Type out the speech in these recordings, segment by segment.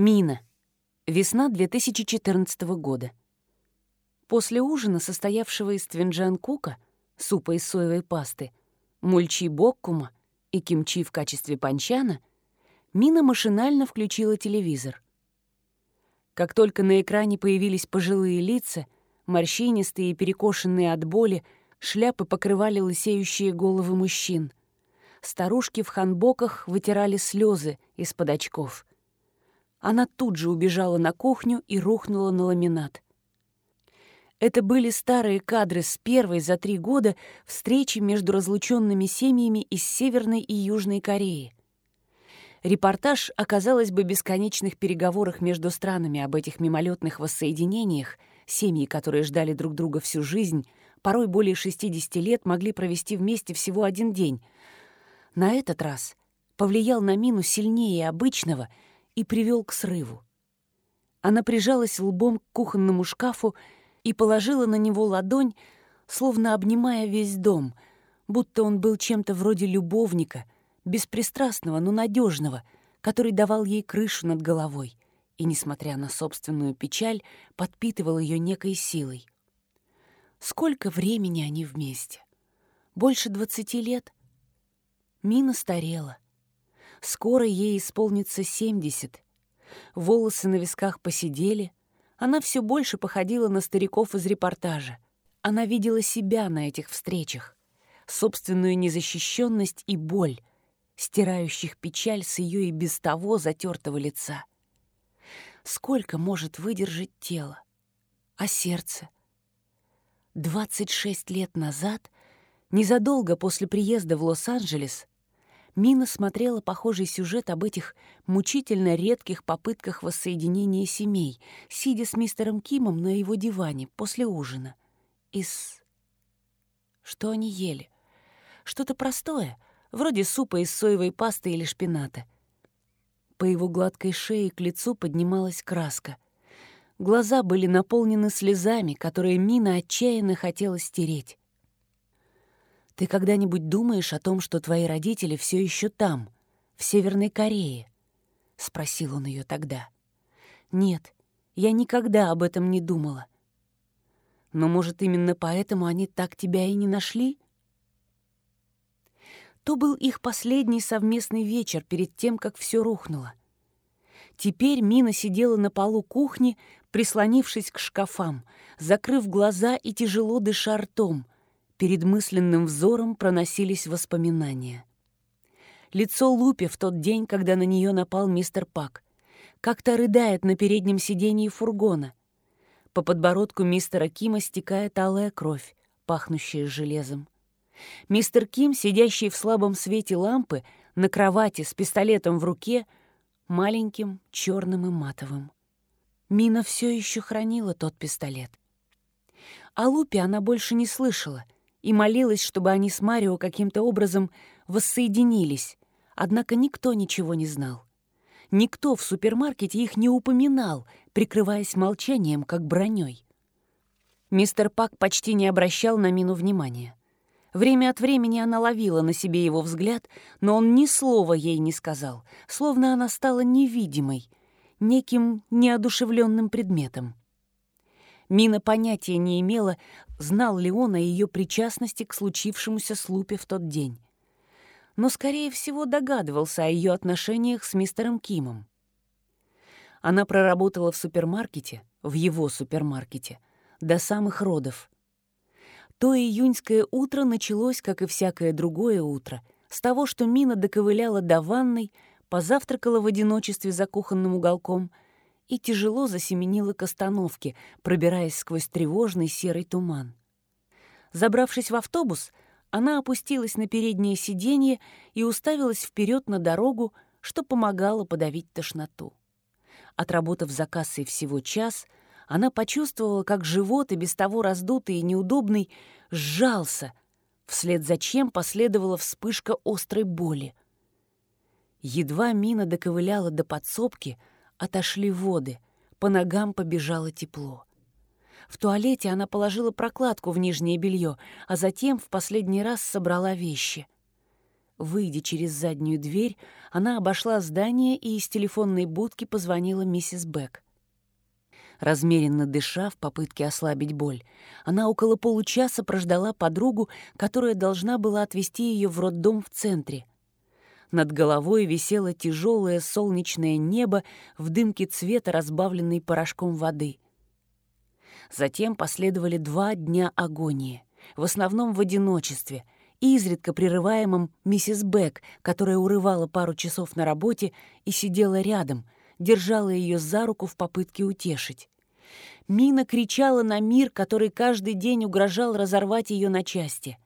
Мина. Весна 2014 года. После ужина, состоявшего из твинджан-кука, супа из соевой пасты, мульчи боккума и кимчи в качестве панчана, Мина машинально включила телевизор. Как только на экране появились пожилые лица, морщинистые и перекошенные от боли, шляпы покрывали лысеющие головы мужчин. Старушки в ханбоках вытирали слезы из-под очков — она тут же убежала на кухню и рухнула на ламинат. Это были старые кадры с первой за три года встречи между разлученными семьями из Северной и Южной Кореи. Репортаж о, казалось бы, бесконечных переговорах между странами об этих мимолетных воссоединениях, семьи, которые ждали друг друга всю жизнь, порой более 60 лет, могли провести вместе всего один день. На этот раз повлиял на Мину сильнее обычного — и привел к срыву. Она прижалась лбом к кухонному шкафу и положила на него ладонь, словно обнимая весь дом, будто он был чем-то вроде любовника, беспристрастного, но надежного, который давал ей крышу над головой и, несмотря на собственную печаль, подпитывал ее некой силой. Сколько времени они вместе? Больше двадцати лет? Мина старела — Скоро ей исполнится семьдесят. Волосы на висках посидели. Она все больше походила на стариков из репортажа. Она видела себя на этих встречах, собственную незащищенность и боль, стирающих печаль с ее и без того затертого лица. Сколько может выдержать тело? А сердце? 26 лет назад, незадолго после приезда в Лос-Анджелес, Мина смотрела похожий сюжет об этих мучительно редких попытках воссоединения семей, сидя с мистером Кимом на его диване после ужина. Из... Что они ели? Что-то простое, вроде супа из соевой пасты или шпината. По его гладкой шее к лицу поднималась краска. Глаза были наполнены слезами, которые Мина отчаянно хотела стереть. Ты когда-нибудь думаешь о том, что твои родители все еще там, в Северной Корее? Спросил он ее тогда. Нет, я никогда об этом не думала. Но, может, именно поэтому они так тебя и не нашли? То был их последний совместный вечер перед тем, как все рухнуло. Теперь Мина сидела на полу кухни, прислонившись к шкафам, закрыв глаза и тяжело дыша ртом, Перед мысленным взором проносились воспоминания. Лицо Лупи в тот день, когда на нее напал мистер Пак. Как-то рыдает на переднем сидении фургона. По подбородку мистера Кима стекает алая кровь, пахнущая железом. Мистер Ким, сидящий в слабом свете лампы, на кровати с пистолетом в руке, маленьким, черным и матовым. Мина все еще хранила тот пистолет. О Лупе она больше не слышала — и молилась, чтобы они с Марио каким-то образом воссоединились, однако никто ничего не знал. Никто в супермаркете их не упоминал, прикрываясь молчанием, как броней. Мистер Пак почти не обращал на Мину внимания. Время от времени она ловила на себе его взгляд, но он ни слова ей не сказал, словно она стала невидимой, неким неодушевленным предметом. Мина понятия не имела, знал ли он о ее причастности к случившемуся с Лупе в тот день. Но, скорее всего, догадывался о ее отношениях с мистером Кимом. Она проработала в супермаркете, в его супермаркете, до самых родов. То июньское утро началось, как и всякое другое утро, с того, что Мина доковыляла до ванной, позавтракала в одиночестве за кухонным уголком — и тяжело засеменила к остановке, пробираясь сквозь тревожный серый туман. Забравшись в автобус, она опустилась на переднее сиденье и уставилась вперед на дорогу, что помогало подавить тошноту. Отработав за кассой всего час, она почувствовала, как живот, и без того раздутый и неудобный, сжался, вслед за чем последовала вспышка острой боли. Едва Мина доковыляла до подсобки — Отошли воды, по ногам побежало тепло. В туалете она положила прокладку в нижнее белье, а затем в последний раз собрала вещи. Выйдя через заднюю дверь, она обошла здание и из телефонной будки позвонила миссис Бек. Размеренно дыша в попытке ослабить боль, она около получаса прождала подругу, которая должна была отвезти ее в роддом в центре. Над головой висело тяжелое солнечное небо в дымке цвета, разбавленной порошком воды. Затем последовали два дня агонии, в основном в одиночестве, изредка прерываемом миссис Бек, которая урывала пару часов на работе и сидела рядом, держала ее за руку в попытке утешить. Мина кричала на мир, который каждый день угрожал разорвать ее на части.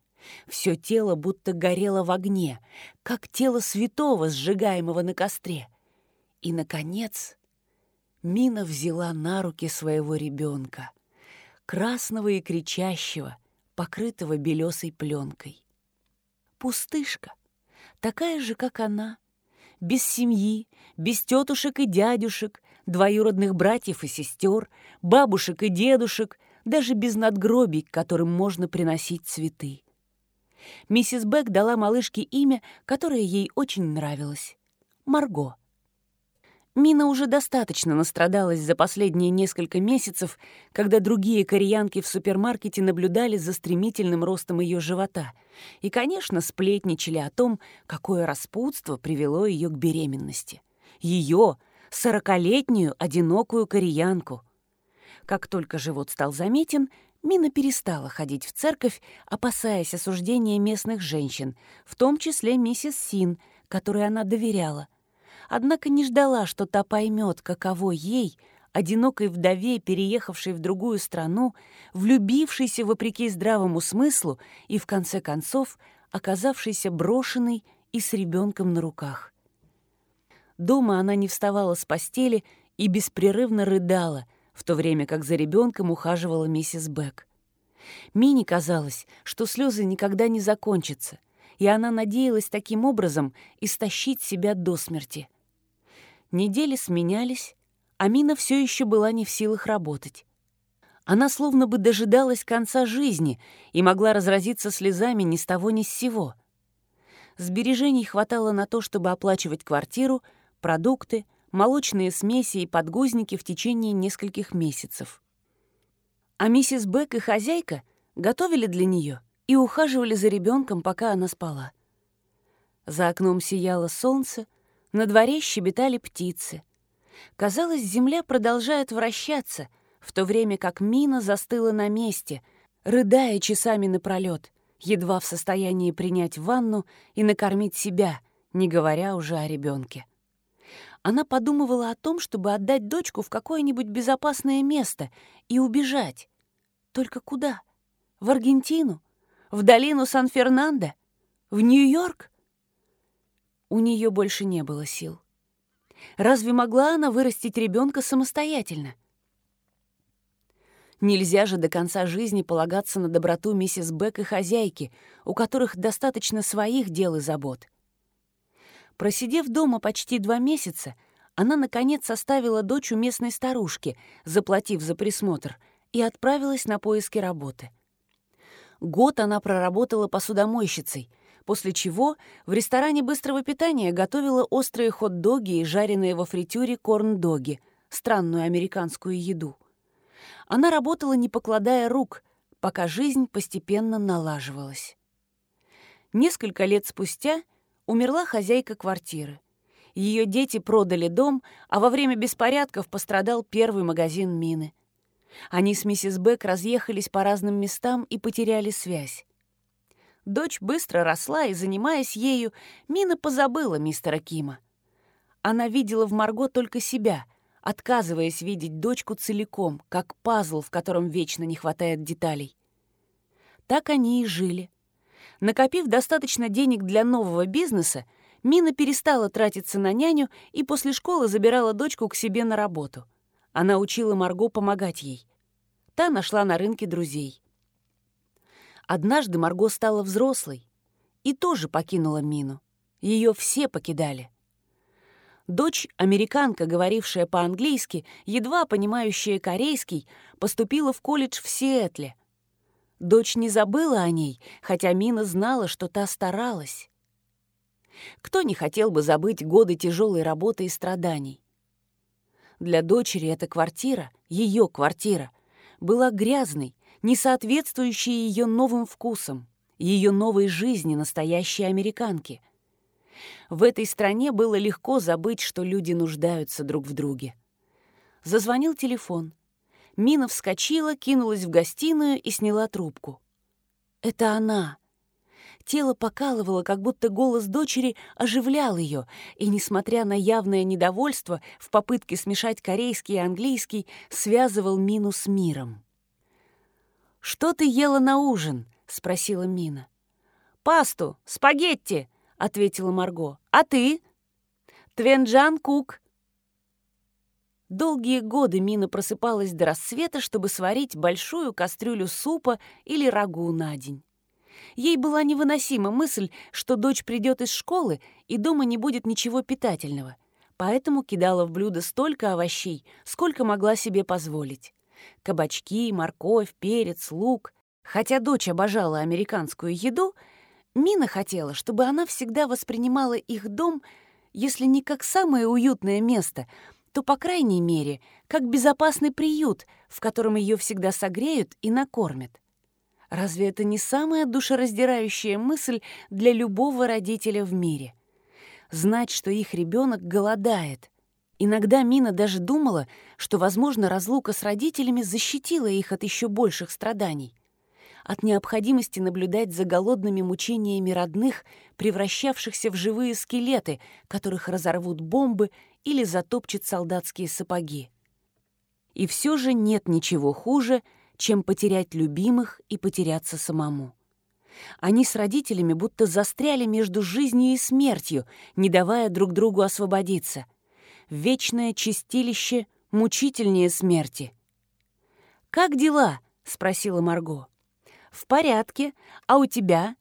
Все тело будто горело в огне, как тело святого, сжигаемого на костре. И, наконец, Мина взяла на руки своего ребенка, красного и кричащего, покрытого белесой пленкой. Пустышка, такая же, как она, без семьи, без тетушек и дядюшек, двоюродных братьев и сестер, бабушек и дедушек, даже без надгробий, которым можно приносить цветы. Миссис Бек дала малышке имя, которое ей очень нравилось — Марго. Мина уже достаточно настрадалась за последние несколько месяцев, когда другие кореянки в супермаркете наблюдали за стремительным ростом ее живота и, конечно, сплетничали о том, какое распутство привело ее к беременности. Ее, сорокалетнюю одинокую кореянку. Как только живот стал заметен, Мина перестала ходить в церковь, опасаясь осуждения местных женщин, в том числе миссис Син, которой она доверяла. Однако не ждала, что та поймет, каково ей, одинокой вдове, переехавшей в другую страну, влюбившейся вопреки здравому смыслу и, в конце концов, оказавшейся брошенной и с ребенком на руках. Дома она не вставала с постели и беспрерывно рыдала, в то время как за ребенком ухаживала миссис Бек. Мини казалось, что слезы никогда не закончатся, и она надеялась таким образом истощить себя до смерти. Недели сменялись, а Мина все еще была не в силах работать. Она словно бы дожидалась конца жизни и могла разразиться слезами ни с того ни с сего. Сбережений хватало на то, чтобы оплачивать квартиру, продукты, молочные смеси и подгузники в течение нескольких месяцев. А миссис Бек и хозяйка готовили для нее и ухаживали за ребенком, пока она спала. За окном сияло солнце, на дворе щебетали птицы. Казалось, земля продолжает вращаться, в то время как Мина застыла на месте, рыдая часами напролёт, едва в состоянии принять ванну и накормить себя, не говоря уже о ребенке она подумывала о том, чтобы отдать дочку в какое-нибудь безопасное место и убежать. Только куда? В Аргентину? В долину Сан-Фернандо? В Нью-Йорк? У нее больше не было сил. Разве могла она вырастить ребенка самостоятельно? Нельзя же до конца жизни полагаться на доброту миссис Бек и хозяйки, у которых достаточно своих дел и забот. Просидев дома почти два месяца, она, наконец, оставила дочь у местной старушки, заплатив за присмотр, и отправилась на поиски работы. Год она проработала посудомойщицей, после чего в ресторане быстрого питания готовила острые хот-доги и жареные во фритюре корн-доги, странную американскую еду. Она работала, не покладая рук, пока жизнь постепенно налаживалась. Несколько лет спустя — умерла хозяйка квартиры. Ее дети продали дом, а во время беспорядков пострадал первый магазин мины. Они с миссис Бек разъехались по разным местам и потеряли связь. Дочь быстро росла, и, занимаясь ею, Мина позабыла мистера Кима. Она видела в Марго только себя, отказываясь видеть дочку целиком, как пазл, в котором вечно не хватает деталей. Так они и жили. Накопив достаточно денег для нового бизнеса, Мина перестала тратиться на няню и после школы забирала дочку к себе на работу. Она учила Марго помогать ей. Та нашла на рынке друзей. Однажды Марго стала взрослой и тоже покинула Мину. Ее все покидали. Дочь, американка, говорившая по-английски, едва понимающая корейский, поступила в колледж в Сиэтле — Дочь не забыла о ней, хотя Мина знала, что та старалась. Кто не хотел бы забыть годы тяжелой работы и страданий? Для дочери эта квартира, ее квартира, была грязной, не соответствующей ее новым вкусам, ее новой жизни настоящей американки. В этой стране было легко забыть, что люди нуждаются друг в друге. Зазвонил телефон. Мина вскочила, кинулась в гостиную и сняла трубку. «Это она!» Тело покалывало, как будто голос дочери оживлял ее, и, несмотря на явное недовольство в попытке смешать корейский и английский, связывал Мину с миром. «Что ты ела на ужин?» — спросила Мина. «Пасту, спагетти!» — ответила Марго. «А ты?» «Твенджан Кук». Долгие годы Мина просыпалась до рассвета, чтобы сварить большую кастрюлю супа или рагу на день. Ей была невыносима мысль, что дочь придет из школы и дома не будет ничего питательного, поэтому кидала в блюдо столько овощей, сколько могла себе позволить. Кабачки, морковь, перец, лук. Хотя дочь обожала американскую еду, Мина хотела, чтобы она всегда воспринимала их дом, если не как самое уютное место, то, по крайней мере, как безопасный приют, в котором ее всегда согреют и накормят. Разве это не самая душераздирающая мысль для любого родителя в мире? Знать, что их ребенок голодает. Иногда Мина даже думала, что, возможно, разлука с родителями защитила их от еще больших страданий. От необходимости наблюдать за голодными мучениями родных, превращавшихся в живые скелеты, которых разорвут бомбы или затопчут солдатские сапоги. И все же нет ничего хуже, чем потерять любимых и потеряться самому. Они с родителями будто застряли между жизнью и смертью, не давая друг другу освободиться. Вечное чистилище мучительнее смерти. «Как дела?» — спросила Марго. «В порядке. А у тебя?»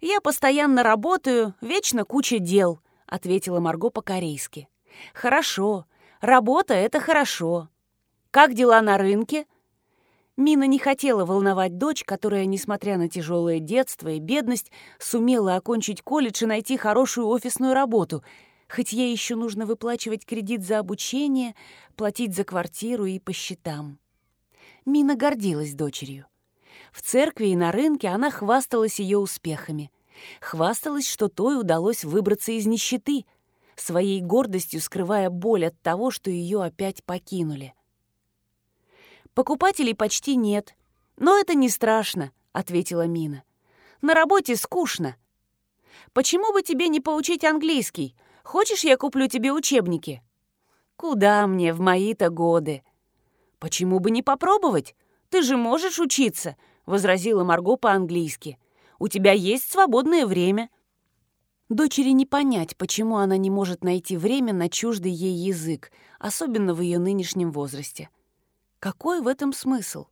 «Я постоянно работаю, вечно куча дел», — ответила Марго по-корейски. «Хорошо. Работа — это хорошо. Как дела на рынке?» Мина не хотела волновать дочь, которая, несмотря на тяжелое детство и бедность, сумела окончить колледж и найти хорошую офисную работу, хоть ей еще нужно выплачивать кредит за обучение, платить за квартиру и по счетам. Мина гордилась дочерью. В церкви и на рынке она хвасталась ее успехами. Хвасталась, что той удалось выбраться из нищеты, своей гордостью скрывая боль от того, что ее опять покинули. Покупателей почти нет. Но это не страшно, ответила Мина. На работе скучно. Почему бы тебе не поучить английский? Хочешь, я куплю тебе учебники? Куда мне в мои-то годы? Почему бы не попробовать? Ты же можешь учиться, возразила Марго по-английски. У тебя есть свободное время. Дочери не понять, почему она не может найти время на чуждый ей язык, особенно в ее нынешнем возрасте. Какой в этом смысл?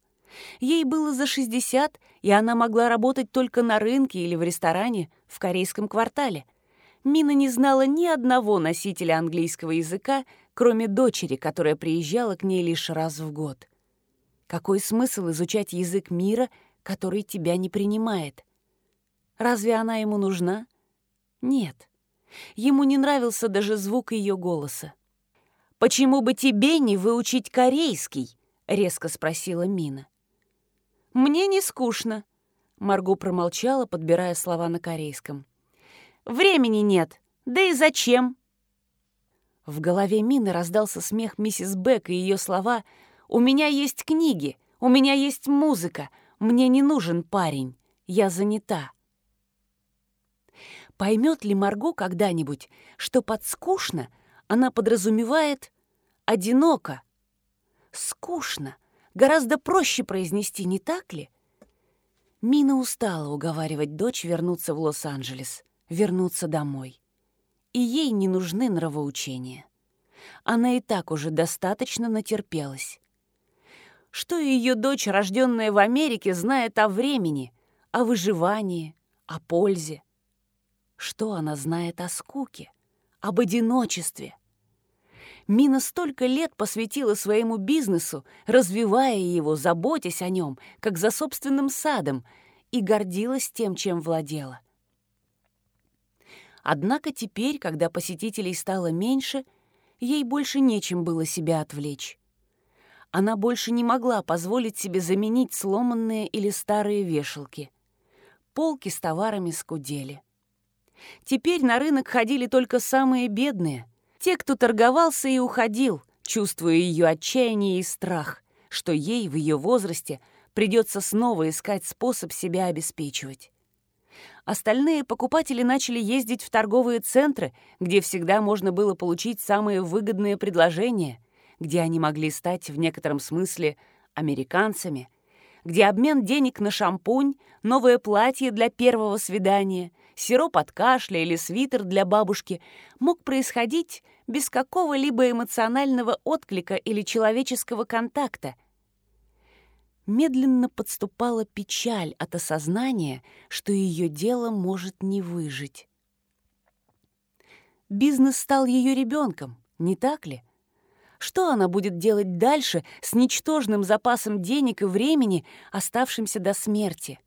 Ей было за 60, и она могла работать только на рынке или в ресторане в корейском квартале. Мина не знала ни одного носителя английского языка, кроме дочери, которая приезжала к ней лишь раз в год. Какой смысл изучать язык мира, который тебя не принимает? Разве она ему нужна? Нет. Ему не нравился даже звук ее голоса. «Почему бы тебе не выучить корейский?» резко спросила Мина. «Мне не скучно», — Марго промолчала, подбирая слова на корейском. «Времени нет. Да и зачем?» В голове Мины раздался смех миссис Бек и ее слова «У меня есть книги, у меня есть музыка, мне не нужен парень, я занята». Поймет ли Марго когда-нибудь, что под «скучно» она подразумевает «одиноко», Скучно. Гораздо проще произнести, не так ли? Мина устала уговаривать дочь вернуться в Лос-Анджелес, вернуться домой. И ей не нужны нравоучения. Она и так уже достаточно натерпелась. Что ее дочь, рожденная в Америке, знает о времени, о выживании, о пользе? Что она знает о скуке, об одиночестве? Мина столько лет посвятила своему бизнесу, развивая его, заботясь о нем, как за собственным садом, и гордилась тем, чем владела. Однако теперь, когда посетителей стало меньше, ей больше нечем было себя отвлечь. Она больше не могла позволить себе заменить сломанные или старые вешалки. Полки с товарами скудели. Теперь на рынок ходили только самые бедные, те, кто торговался и уходил, чувствуя ее отчаяние и страх, что ей в ее возрасте придется снова искать способ себя обеспечивать. Остальные покупатели начали ездить в торговые центры, где всегда можно было получить самые выгодные предложения, где они могли стать в некотором смысле американцами, где обмен денег на шампунь, новое платье для первого свидания, сироп от кашля или свитер для бабушки мог происходить без какого-либо эмоционального отклика или человеческого контакта – медленно подступала печаль от осознания, что ее дело может не выжить. Бизнес стал ее ребенком, не так ли? Что она будет делать дальше с ничтожным запасом денег и времени, оставшимся до смерти?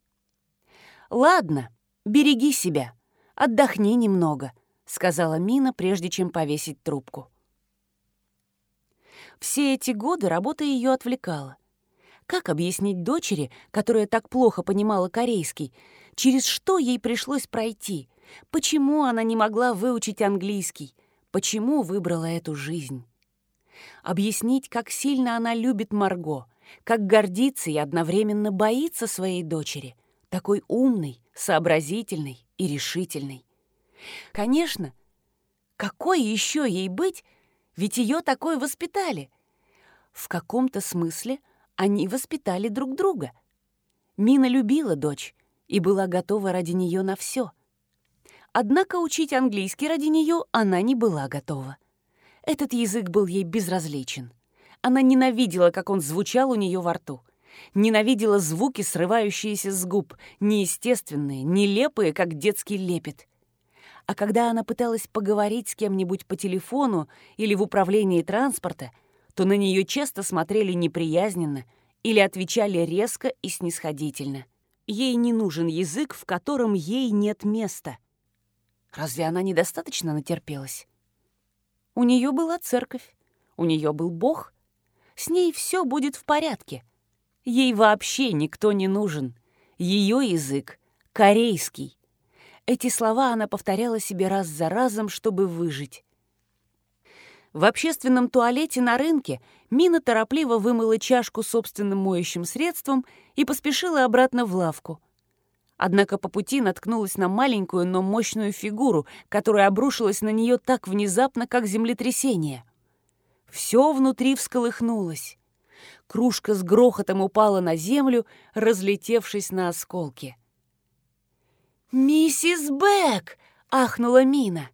«Ладно, береги себя, отдохни немного», — сказала Мина, прежде чем повесить трубку. Все эти годы работа ее отвлекала. Как объяснить дочери, которая так плохо понимала корейский, через что ей пришлось пройти? Почему она не могла выучить английский? Почему выбрала эту жизнь? Объяснить, как сильно она любит Марго, как гордится и одновременно боится своей дочери, такой умной, сообразительной и решительной. Конечно, какой еще ей быть, ведь ее такой воспитали. В каком-то смысле – они воспитали друг друга. Мина любила дочь и была готова ради нее на все. Однако учить английский ради нее она не была готова. Этот язык был ей безразличен. Она ненавидела, как он звучал у нее во рту. Ненавидела звуки, срывающиеся с губ, неестественные, нелепые, как детский лепет. А когда она пыталась поговорить с кем-нибудь по телефону или в управлении транспорта — то на нее часто смотрели неприязненно или отвечали резко и снисходительно. Ей не нужен язык, в котором ей нет места. Разве она недостаточно натерпелась? У нее была церковь, у нее был Бог. С ней все будет в порядке. Ей вообще никто не нужен. Ее язык — корейский. Эти слова она повторяла себе раз за разом, чтобы выжить. В общественном туалете на рынке Мина торопливо вымыла чашку собственным моющим средством и поспешила обратно в лавку. Однако по пути наткнулась на маленькую, но мощную фигуру, которая обрушилась на нее так внезапно, как землетрясение. Все внутри всколыхнулось. Кружка с грохотом упала на землю, разлетевшись на осколки. «Миссис Бэк!» — ахнула Мина.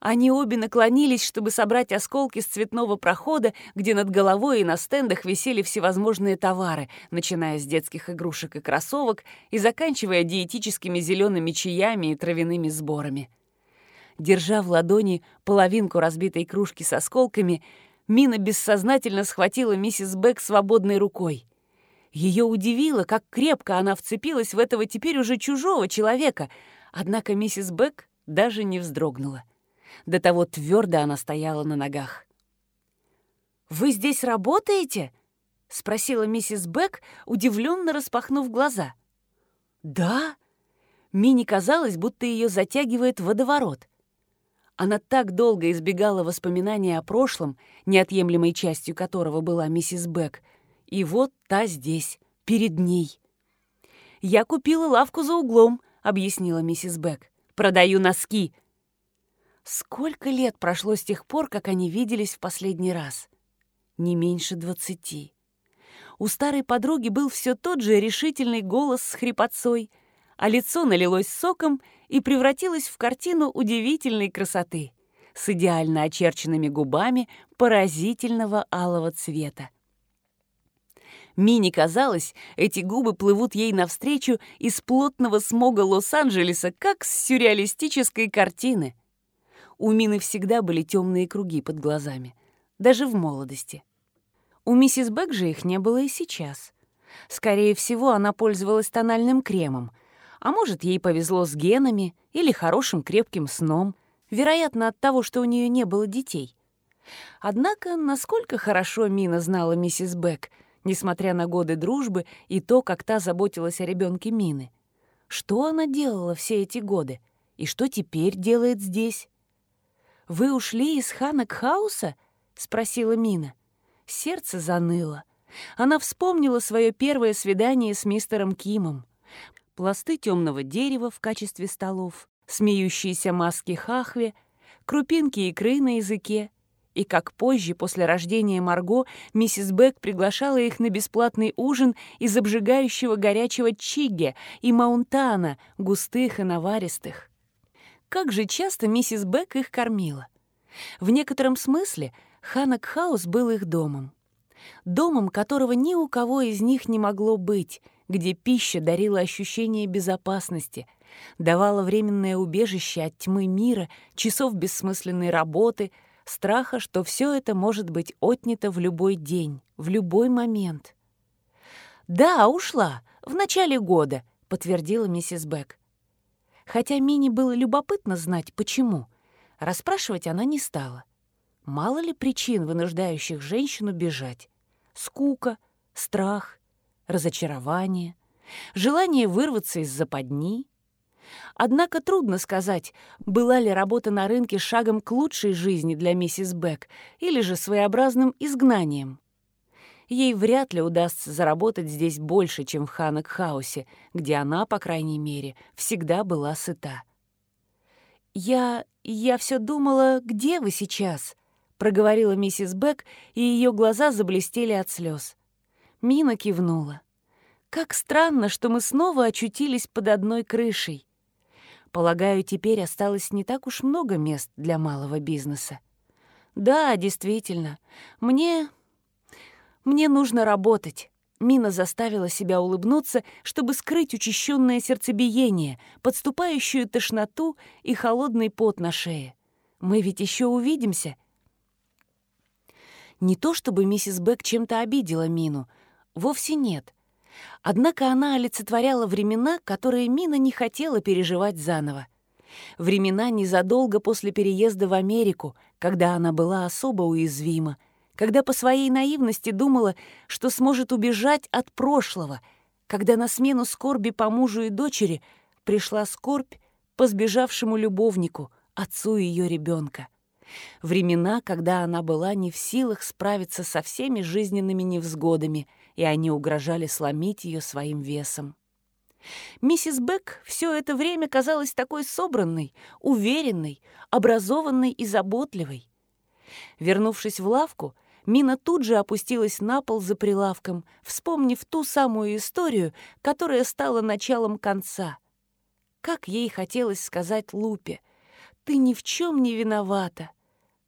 Они обе наклонились, чтобы собрать осколки с цветного прохода, где над головой и на стендах висели всевозможные товары, начиная с детских игрушек и кроссовок и заканчивая диетическими зелеными чаями и травяными сборами. Держа в ладони половинку разбитой кружки с осколками, Мина бессознательно схватила миссис Бек свободной рукой. Ее удивило, как крепко она вцепилась в этого теперь уже чужого человека, однако миссис Бек даже не вздрогнула. До того твердо она стояла на ногах. «Вы здесь работаете?» — спросила миссис Бек, удивленно распахнув глаза. «Да?» Мини казалось, будто ее затягивает водоворот. Она так долго избегала воспоминания о прошлом, неотъемлемой частью которого была миссис Бек, и вот та здесь, перед ней. «Я купила лавку за углом», — объяснила миссис Бек. «Продаю носки», Сколько лет прошло с тех пор, как они виделись в последний раз? Не меньше двадцати. У старой подруги был все тот же решительный голос с хрипотцой, а лицо налилось соком и превратилось в картину удивительной красоты с идеально очерченными губами поразительного алого цвета. Мини казалось, эти губы плывут ей навстречу из плотного смога Лос-Анджелеса, как с сюрреалистической картины. У Мины всегда были темные круги под глазами, даже в молодости. У миссис Бэк же их не было и сейчас. Скорее всего, она пользовалась тональным кремом, А может, ей повезло с генами или хорошим крепким сном, вероятно, от того, что у нее не было детей. Однако, насколько хорошо Мина знала миссис Бек, несмотря на годы дружбы и то, как та заботилась о ребенке Мины. Что она делала все эти годы? И что теперь делает здесь? «Вы ушли из Ханак-хауса?» — спросила Мина. Сердце заныло. Она вспомнила свое первое свидание с мистером Кимом. Пласты темного дерева в качестве столов, смеющиеся маски хахве, крупинки икры на языке — и как позже, после рождения Марго, миссис Бек приглашала их на бесплатный ужин из обжигающего горячего чиге и маунтана, густых и наваристых. Как же часто миссис Бек их кормила. В некотором смысле Ханак-хаус был их домом. Домом, которого ни у кого из них не могло быть, где пища дарила ощущение безопасности, давала временное убежище от тьмы мира, часов бессмысленной работы — страха, что все это может быть отнято в любой день, в любой момент. «Да, ушла, в начале года», — подтвердила миссис Бек. Хотя Мини было любопытно знать, почему, расспрашивать она не стала. Мало ли причин, вынуждающих женщину бежать. Скука, страх, разочарование, желание вырваться из западни, Однако трудно сказать, была ли работа на рынке шагом к лучшей жизни для миссис Бек или же своеобразным изгнанием. Ей вряд ли удастся заработать здесь больше, чем в Ханок-хаусе, где она, по крайней мере, всегда была сыта. «Я... я все думала, где вы сейчас?» — проговорила миссис Бек, и ее глаза заблестели от слез. Мина кивнула. «Как странно, что мы снова очутились под одной крышей. Полагаю, теперь осталось не так уж много мест для малого бизнеса. Да, действительно. Мне... Мне нужно работать. Мина заставила себя улыбнуться, чтобы скрыть учащенное сердцебиение, подступающую тошноту и холодный пот на шее. Мы ведь еще увидимся. Не то чтобы миссис Бек чем-то обидела Мину. Вовсе нет. Однако она олицетворяла времена, которые Мина не хотела переживать заново. Времена незадолго после переезда в Америку, когда она была особо уязвима, когда по своей наивности думала, что сможет убежать от прошлого, когда на смену скорби по мужу и дочери пришла скорбь по сбежавшему любовнику, отцу ее ребенка. Времена, когда она была не в силах справиться со всеми жизненными невзгодами — и они угрожали сломить ее своим весом. Миссис Бек все это время казалась такой собранной, уверенной, образованной и заботливой. Вернувшись в лавку, Мина тут же опустилась на пол за прилавком, вспомнив ту самую историю, которая стала началом конца. Как ей хотелось сказать Лупе, «Ты ни в чем не виновата!»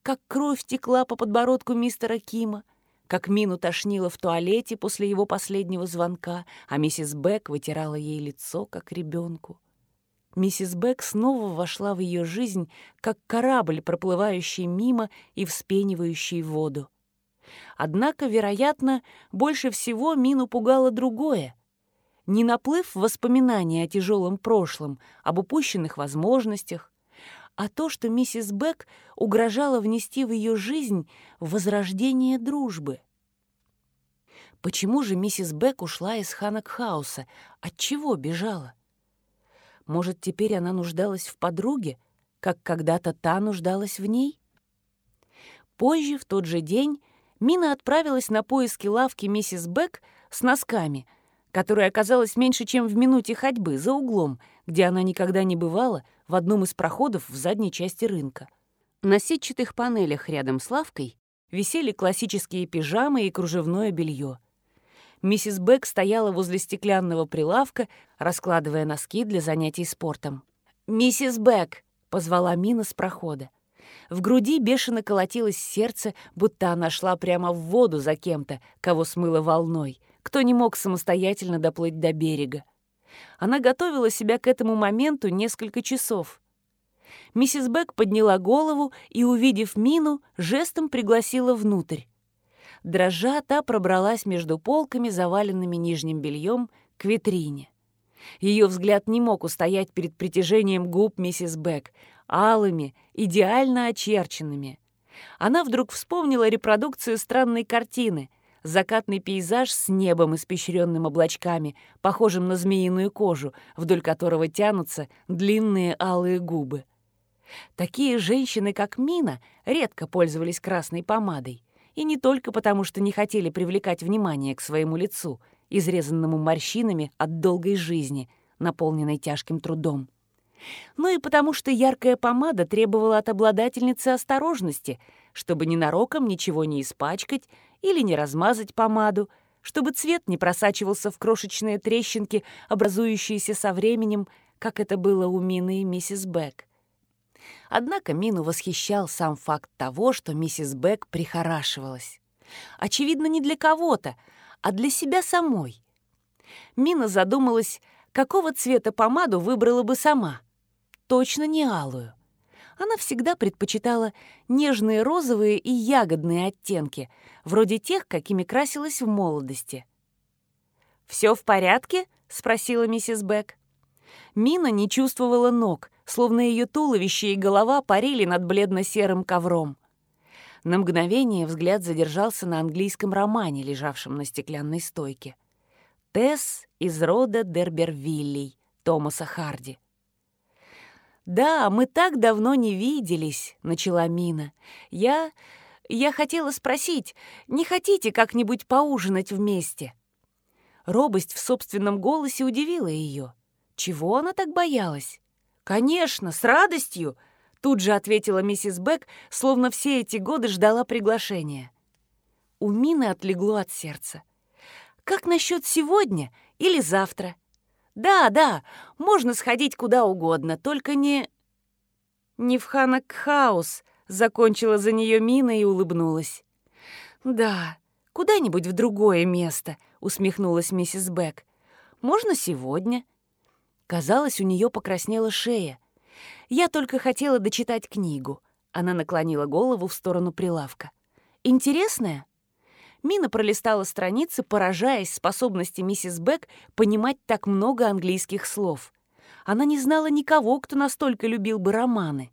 Как кровь текла по подбородку мистера Кима, как Мину тошнило в туалете после его последнего звонка, а миссис Бек вытирала ей лицо, как ребенку. Миссис Бек снова вошла в ее жизнь, как корабль, проплывающий мимо и вспенивающий воду. Однако, вероятно, больше всего Мину пугало другое. Не наплыв воспоминаний о тяжелом прошлом, об упущенных возможностях, а то, что миссис Бек угрожала внести в ее жизнь возрождение дружбы. Почему же миссис Бек ушла из Ханакхауса? От чего бежала? Может, теперь она нуждалась в подруге, как когда-то та нуждалась в ней? Позже, в тот же день, Мина отправилась на поиски лавки миссис Бек с носками, которая оказалась меньше, чем в минуте ходьбы, за углом, где она никогда не бывала, в одном из проходов в задней части рынка. На сетчатых панелях рядом с лавкой висели классические пижамы и кружевное белье. Миссис Бек стояла возле стеклянного прилавка, раскладывая носки для занятий спортом. «Миссис Бек!» — позвала Мина с прохода. В груди бешено колотилось сердце, будто она шла прямо в воду за кем-то, кого смыло волной, кто не мог самостоятельно доплыть до берега. Она готовила себя к этому моменту несколько часов. Миссис Бек подняла голову и, увидев Мину, жестом пригласила внутрь. Дрожа, та пробралась между полками, заваленными нижним бельем, к витрине. Ее взгляд не мог устоять перед притяжением губ миссис Бек, алыми, идеально очерченными. Она вдруг вспомнила репродукцию странной картины — закатный пейзаж с небом, испещренным облачками, похожим на змеиную кожу, вдоль которого тянутся длинные алые губы. Такие женщины, как Мина, редко пользовались красной помадой. И не только потому, что не хотели привлекать внимание к своему лицу, изрезанному морщинами от долгой жизни, наполненной тяжким трудом. Но и потому, что яркая помада требовала от обладательницы осторожности, чтобы ненароком ничего не испачкать или не размазать помаду, чтобы цвет не просачивался в крошечные трещинки, образующиеся со временем, как это было у Мины и миссис Бек. Однако Мину восхищал сам факт того, что миссис Бек прихорашивалась. Очевидно, не для кого-то, а для себя самой. Мина задумалась, какого цвета помаду выбрала бы сама. Точно не алую. Она всегда предпочитала нежные розовые и ягодные оттенки, вроде тех, какими красилась в молодости. «Все в порядке?» — спросила миссис Бек. Мина не чувствовала ног, словно ее туловище и голова парили над бледно-серым ковром. На мгновение взгляд задержался на английском романе, лежавшем на стеклянной стойке. «Тесс из рода Дербервиллей» Томаса Харди. «Да, мы так давно не виделись», — начала Мина. «Я... я хотела спросить, не хотите как-нибудь поужинать вместе?» Робость в собственном голосе удивила ее. Чего она так боялась? «Конечно, с радостью!» — тут же ответила миссис Бек, словно все эти годы ждала приглашения. У Мины отлегло от сердца. «Как насчет сегодня или завтра?» «Да, да, можно сходить куда угодно, только не...» «Не в Ханакхаус», — закончила за нее Мина и улыбнулась. «Да, куда-нибудь в другое место», — усмехнулась миссис Бек. «Можно сегодня?» Казалось, у нее покраснела шея. Я только хотела дочитать книгу. Она наклонила голову в сторону прилавка. «Интересная?» Мина пролистала страницы, поражаясь способности миссис Бек понимать так много английских слов. Она не знала никого, кто настолько любил бы романы.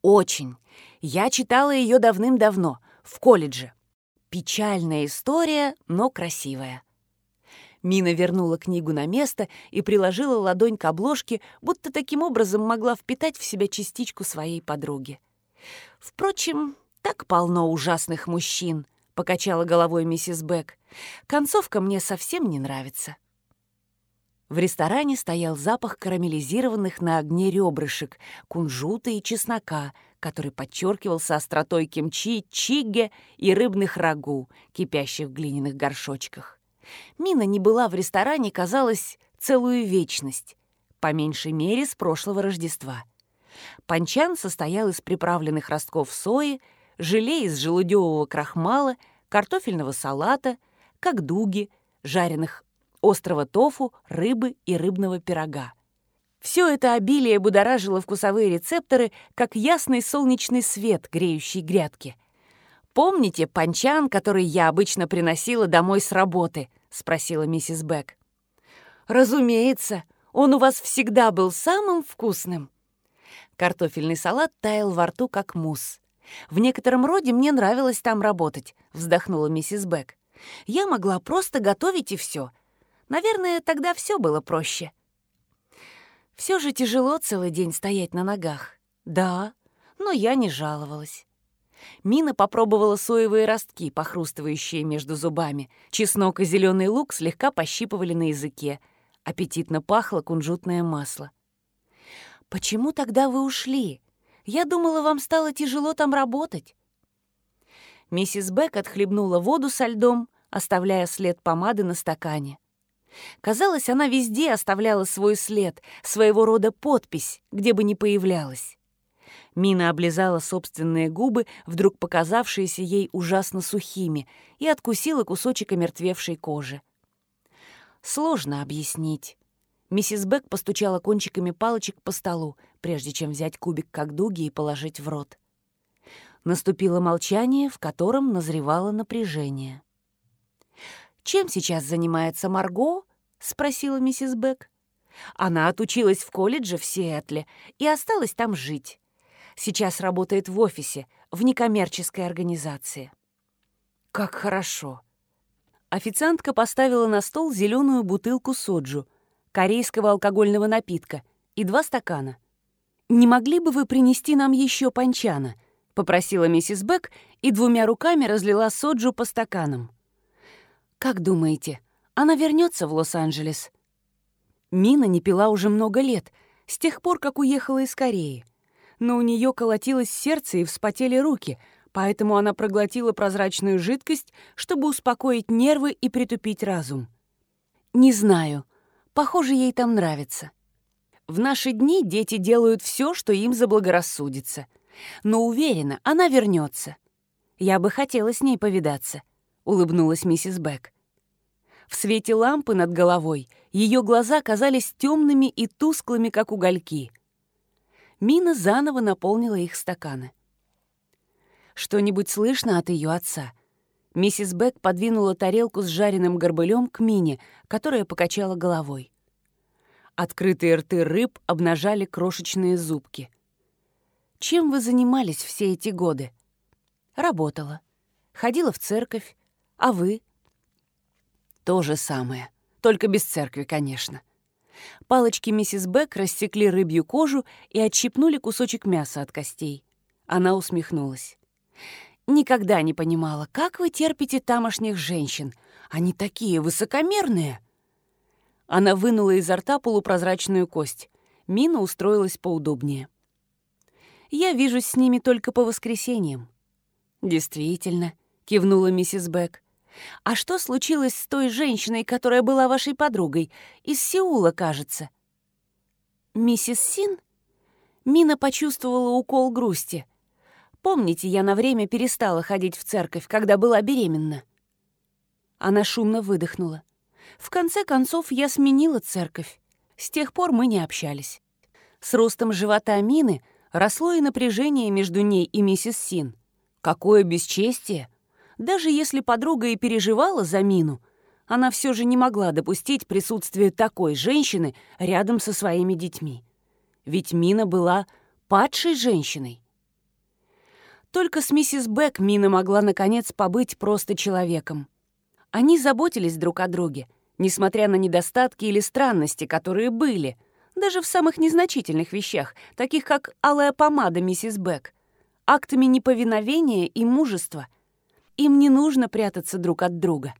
«Очень. Я читала ее давным-давно, в колледже. Печальная история, но красивая». Мина вернула книгу на место и приложила ладонь к обложке, будто таким образом могла впитать в себя частичку своей подруги. Впрочем, так полно ужасных мужчин, — покачала головой миссис Бек. «Концовка мне совсем не нравится». В ресторане стоял запах карамелизированных на огне ребрышек, кунжута и чеснока, который подчеркивался остротой кимчи, чигге и рыбных рагу, кипящих в глиняных горшочках. Мина не была в ресторане, казалось, целую вечность, по меньшей мере с прошлого Рождества. Панчан состоял из приправленных ростков сои, желе из желудевого крахмала, картофельного салата, кокдуги, жареных острого тофу, рыбы и рыбного пирога. Все это обилие будоражило вкусовые рецепторы, как ясный солнечный свет, греющий грядки. «Помните панчан, который я обычно приносила домой с работы?» — спросила миссис Бек. «Разумеется, он у вас всегда был самым вкусным». Картофельный салат таял во рту, как мусс. В некотором роде мне нравилось там работать», — вздохнула миссис Бек. «Я могла просто готовить и все. Наверное, тогда все было проще». Все же тяжело целый день стоять на ногах. Да, но я не жаловалась. Мина попробовала соевые ростки, похрустывающие между зубами. Чеснок и зеленый лук слегка пощипывали на языке. Аппетитно пахло кунжутное масло. «Почему тогда вы ушли?» Я думала, вам стало тяжело там работать». Миссис Бек отхлебнула воду со льдом, оставляя след помады на стакане. Казалось, она везде оставляла свой след, своего рода подпись, где бы ни появлялась. Мина облизала собственные губы, вдруг показавшиеся ей ужасно сухими, и откусила кусочек омертвевшей кожи. Сложно объяснить. Миссис Бек постучала кончиками палочек по столу, прежде чем взять кубик как дуги и положить в рот. Наступило молчание, в котором назревало напряжение. «Чем сейчас занимается Марго?» — спросила миссис Бек. Она отучилась в колледже в Сиэтле и осталась там жить. Сейчас работает в офисе, в некоммерческой организации. Как хорошо. Официантка поставила на стол зеленую бутылку соджу, корейского алкогольного напитка, и два стакана. «Не могли бы вы принести нам еще панчана?» — попросила миссис Бек и двумя руками разлила соджу по стаканам. «Как думаете, она вернется в Лос-Анджелес?» Мина не пила уже много лет, с тех пор, как уехала из Кореи. Но у нее колотилось сердце и вспотели руки, поэтому она проглотила прозрачную жидкость, чтобы успокоить нервы и притупить разум. «Не знаю. Похоже, ей там нравится. В наши дни дети делают все, что им заблагорассудится. Но уверена, она вернется. Я бы хотела с ней повидаться», — улыбнулась миссис Бек. В свете лампы над головой ее глаза казались темными и тусклыми, как угольки. Мина заново наполнила их стаканы. «Что-нибудь слышно от ее отца?» Миссис Бек подвинула тарелку с жареным горбылем к Мине, которая покачала головой. Открытые рты рыб обнажали крошечные зубки. «Чем вы занимались все эти годы?» «Работала. Ходила в церковь. А вы?» То же самое, только без церкви, конечно. Палочки миссис Бек рассекли рыбью кожу и отщипнули кусочек мяса от костей. Она усмехнулась. «Никогда не понимала, как вы терпите тамошних женщин. Они такие высокомерные!» Она вынула изо рта полупрозрачную кость. Мина устроилась поудобнее. «Я вижусь с ними только по воскресеньям». «Действительно», — кивнула миссис Бек. А что случилось с той женщиной, которая была вашей подругой? Из Сеула, кажется. Миссис Син? Мина почувствовала укол грусти. Помните, я на время перестала ходить в церковь, когда была беременна? Она шумно выдохнула. В конце концов, я сменила церковь. С тех пор мы не общались. С ростом живота Мины росло и напряжение между ней и миссис Син. Какое бесчестие! Даже если подруга и переживала за Мину, она все же не могла допустить присутствие такой женщины рядом со своими детьми. Ведь Мина была падшей женщиной. Только с миссис Бек Мина могла, наконец, побыть просто человеком. Они заботились друг о друге, несмотря на недостатки или странности, которые были, даже в самых незначительных вещах, таких как алая помада миссис Бек, актами неповиновения и мужества — им не нужно прятаться друг от друга.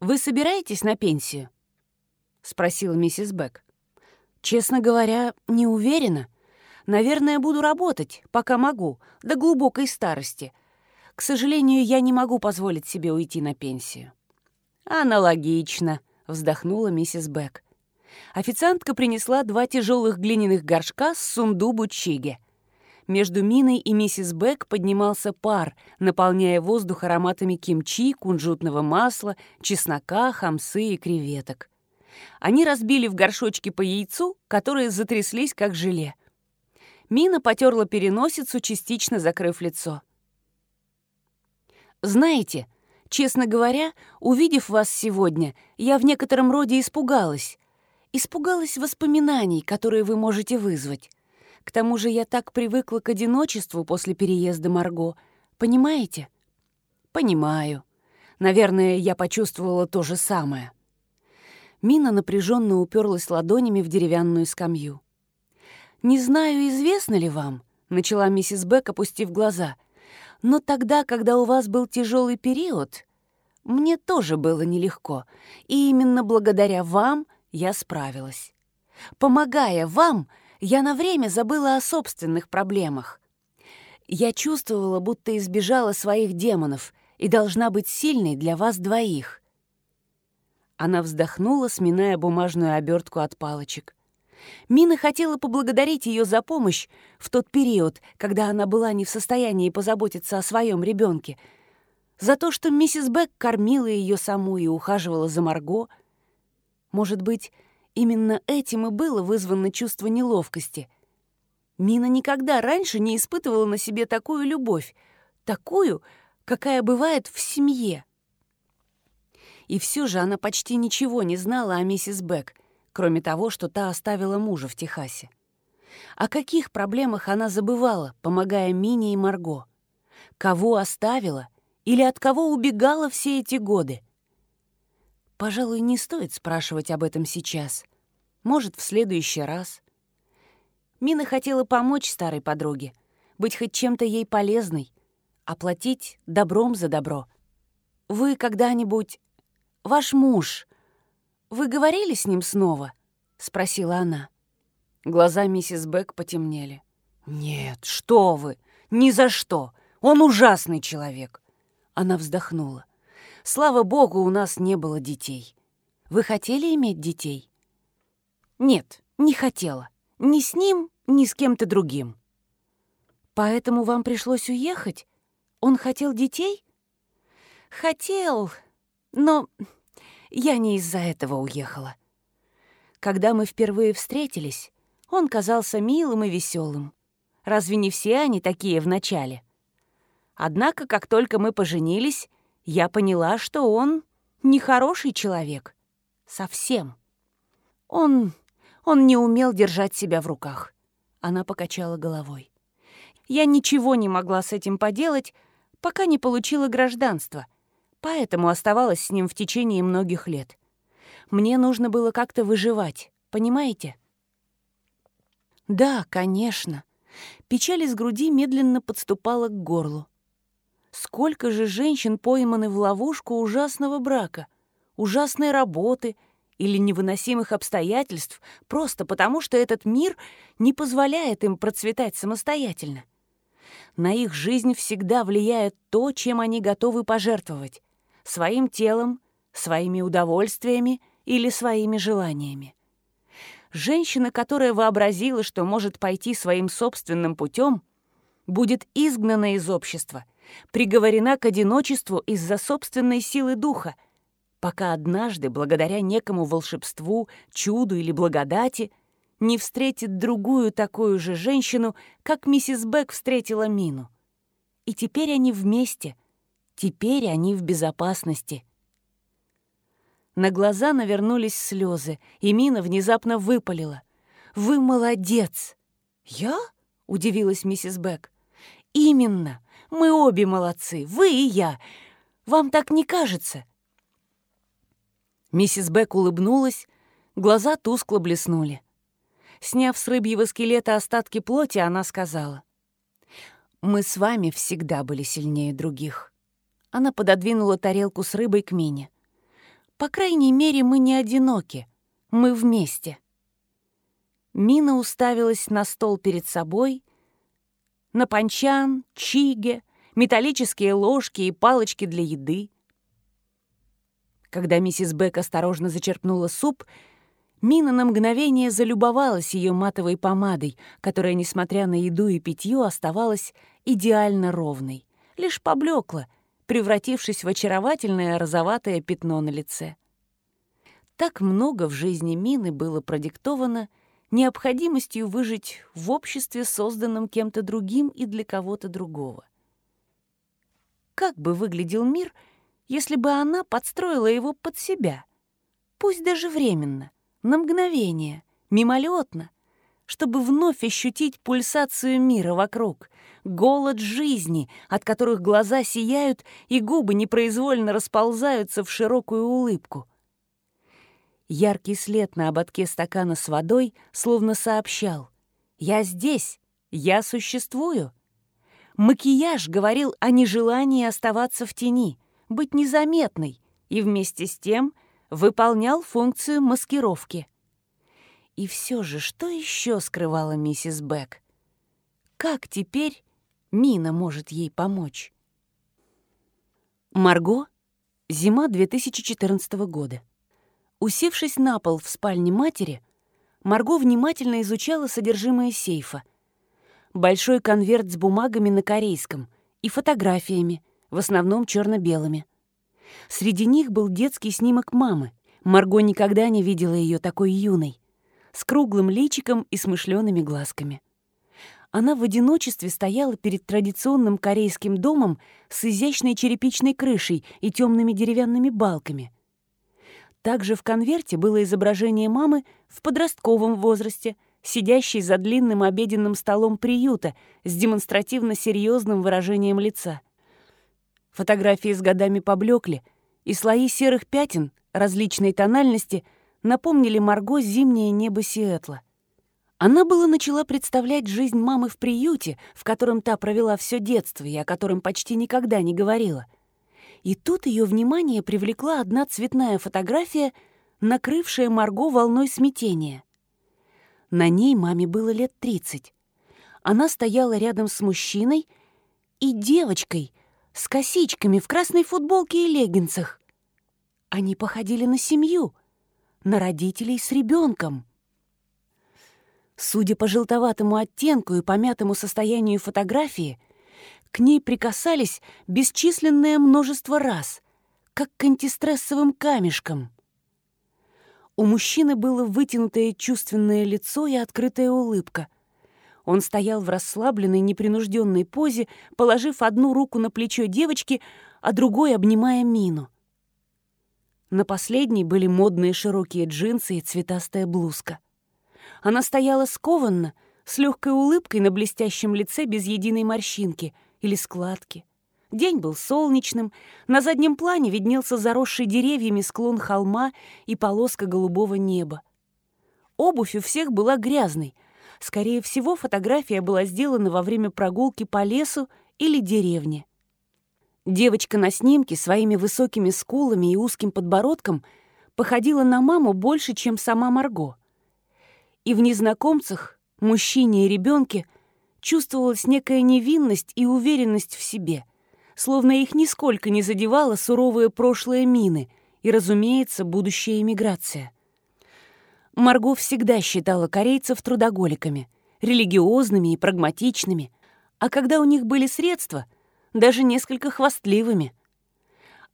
«Вы собираетесь на пенсию?» — спросила миссис Бек. «Честно говоря, не уверена. Наверное, буду работать, пока могу, до глубокой старости. К сожалению, я не могу позволить себе уйти на пенсию». «Аналогично», — вздохнула миссис Бек. Официантка принесла два тяжелых глиняных горшка с сундубу чиги — между Миной и миссис Бек поднимался пар, наполняя воздух ароматами кимчи, кунжутного масла, чеснока, хамсы и креветок. Они разбили в горшочки по яйцу, которые затряслись, как желе. Мина потерла переносицу, частично закрыв лицо. «Знаете, честно говоря, увидев вас сегодня, я в некотором роде испугалась. Испугалась воспоминаний, которые вы можете вызвать. К тому же я так привыкла к одиночеству после переезда Марго. Понимаете? Понимаю. Наверное, я почувствовала то же самое. Мина напряженно уперлась ладонями в деревянную скамью. «Не знаю, известно ли вам», — начала миссис Бек, опустив глаза, «но тогда, когда у вас был тяжелый период, мне тоже было нелегко, и именно благодаря вам я справилась. Помогая вам, я на время забыла о собственных проблемах. Я чувствовала, будто избежала своих демонов и должна быть сильной для вас двоих. Она вздохнула, сминая бумажную обертку от палочек. Мина хотела поблагодарить ее за помощь в тот период, когда она была не в состоянии позаботиться о своем ребенке, за то, что миссис Бек кормила ее саму и ухаживала за Марго. Может быть, Именно этим и было вызвано чувство неловкости. Мина никогда раньше не испытывала на себе такую любовь, такую, какая бывает в семье. И все же она почти ничего не знала о миссис Бек, кроме того, что та оставила мужа в Техасе. О каких проблемах она забывала, помогая Мине и Марго? Кого оставила или от кого убегала все эти годы? Пожалуй, не стоит спрашивать об этом сейчас. Может, в следующий раз. Мина хотела помочь старой подруге, быть хоть чем-то ей полезной, оплатить добром за добро. Вы когда-нибудь... Ваш муж... Вы говорили с ним снова? Спросила она. Глаза миссис Бек потемнели. «Нет, что вы! Ни за что! Он ужасный человек!» Она вздохнула. «Слава богу, у нас не было детей. Вы хотели иметь детей?» «Нет, не хотела. Ни с ним, ни с кем-то другим». «Поэтому вам пришлось уехать? Он хотел детей?» «Хотел, но я не из-за этого уехала. Когда мы впервые встретились, он казался милым и веселым. Разве не все они такие вначале? Однако, как только мы поженились, я поняла, что он нехороший человек. Совсем. Он... он не умел держать себя в руках. Она покачала головой. Я ничего не могла с этим поделать, пока не получила гражданство, поэтому оставалась с ним в течение многих лет. Мне нужно было как-то выживать, понимаете? Да, конечно. Печаль из груди медленно подступала к горлу. Сколько же женщин пойманы в ловушку ужасного брака, ужасной работы или невыносимых обстоятельств просто потому, что этот мир не позволяет им процветать самостоятельно. На их жизнь всегда влияет то, чем они готовы пожертвовать — своим телом, своими удовольствиями или своими желаниями. Женщина, которая вообразила, что может пойти своим собственным путем, будет изгнана из общества, приговорена к одиночеству из-за собственной силы духа, пока однажды, благодаря некому волшебству, чуду или благодати, не встретит другую такую же женщину, как миссис Бек встретила Мину. И теперь они вместе, теперь они в безопасности — на глаза навернулись слезы, и Мина внезапно выпалила. «Вы молодец!» «Я?» — удивилась миссис Бек. «Именно! Мы обе молодцы, вы и я. Вам так не кажется?» Миссис Бек улыбнулась, глаза тускло блеснули. Сняв с рыбьего скелета остатки плоти, она сказала. «Мы с вами всегда были сильнее других». Она пододвинула тарелку с рыбой к Мине. По крайней мере, мы не одиноки. Мы вместе. Мина уставилась на стол перед собой, на панчан, чиге, металлические ложки и палочки для еды. Когда миссис Бек осторожно зачерпнула суп, Мина на мгновение залюбовалась ее матовой помадой, которая, несмотря на еду и питье, оставалась идеально ровной, лишь поблекла, превратившись в очаровательное розоватое пятно на лице. Так много в жизни Мины было продиктовано необходимостью выжить в обществе, созданном кем-то другим и для кого-то другого. Как бы выглядел мир, если бы она подстроила его под себя, пусть даже временно, на мгновение, мимолетно, чтобы вновь ощутить пульсацию мира вокруг, голод жизни, от которых глаза сияют и губы непроизвольно расползаются в широкую улыбку. Яркий след на ободке стакана с водой словно сообщал «Я здесь, я существую». Макияж говорил о нежелании оставаться в тени, быть незаметной, и вместе с тем выполнял функцию маскировки — и все же, что еще скрывала миссис Бек? Как теперь Мина может ей помочь? Марго. Зима 2014 года. Усевшись на пол в спальне матери, Марго внимательно изучала содержимое сейфа. Большой конверт с бумагами на корейском и фотографиями, в основном черно белыми Среди них был детский снимок мамы. Марго никогда не видела ее такой юной с круглым личиком и смышленными глазками. Она в одиночестве стояла перед традиционным корейским домом с изящной черепичной крышей и темными деревянными балками. Также в конверте было изображение мамы в подростковом возрасте, сидящей за длинным обеденным столом приюта с демонстративно серьезным выражением лица. Фотографии с годами поблекли, и слои серых пятен различной тональности напомнили Марго зимнее небо Сиэтла. Она было начала представлять жизнь мамы в приюте, в котором та провела все детство и о котором почти никогда не говорила. И тут ее внимание привлекла одна цветная фотография, накрывшая Марго волной смятения. На ней маме было лет тридцать. Она стояла рядом с мужчиной и девочкой с косичками в красной футболке и леггинсах. Они походили на семью, на родителей с ребенком. Судя по желтоватому оттенку и помятому состоянию фотографии, к ней прикасались бесчисленное множество раз, как к антистрессовым камешкам. У мужчины было вытянутое чувственное лицо и открытая улыбка. Он стоял в расслабленной, непринужденной позе, положив одну руку на плечо девочки, а другой обнимая Мину. На последней были модные широкие джинсы и цветастая блузка. Она стояла скованно, с легкой улыбкой на блестящем лице без единой морщинки или складки. День был солнечным, на заднем плане виднелся заросший деревьями склон холма и полоска голубого неба. Обувь у всех была грязной. Скорее всего, фотография была сделана во время прогулки по лесу или деревне. Девочка на снимке своими высокими скулами и узким подбородком походила на маму больше, чем сама Марго — и в незнакомцах, мужчине и ребенке, чувствовалась некая невинность и уверенность в себе, словно их нисколько не задевало суровое прошлое мины и, разумеется, будущая эмиграция. Марго всегда считала корейцев трудоголиками, религиозными и прагматичными, а когда у них были средства, даже несколько хвастливыми.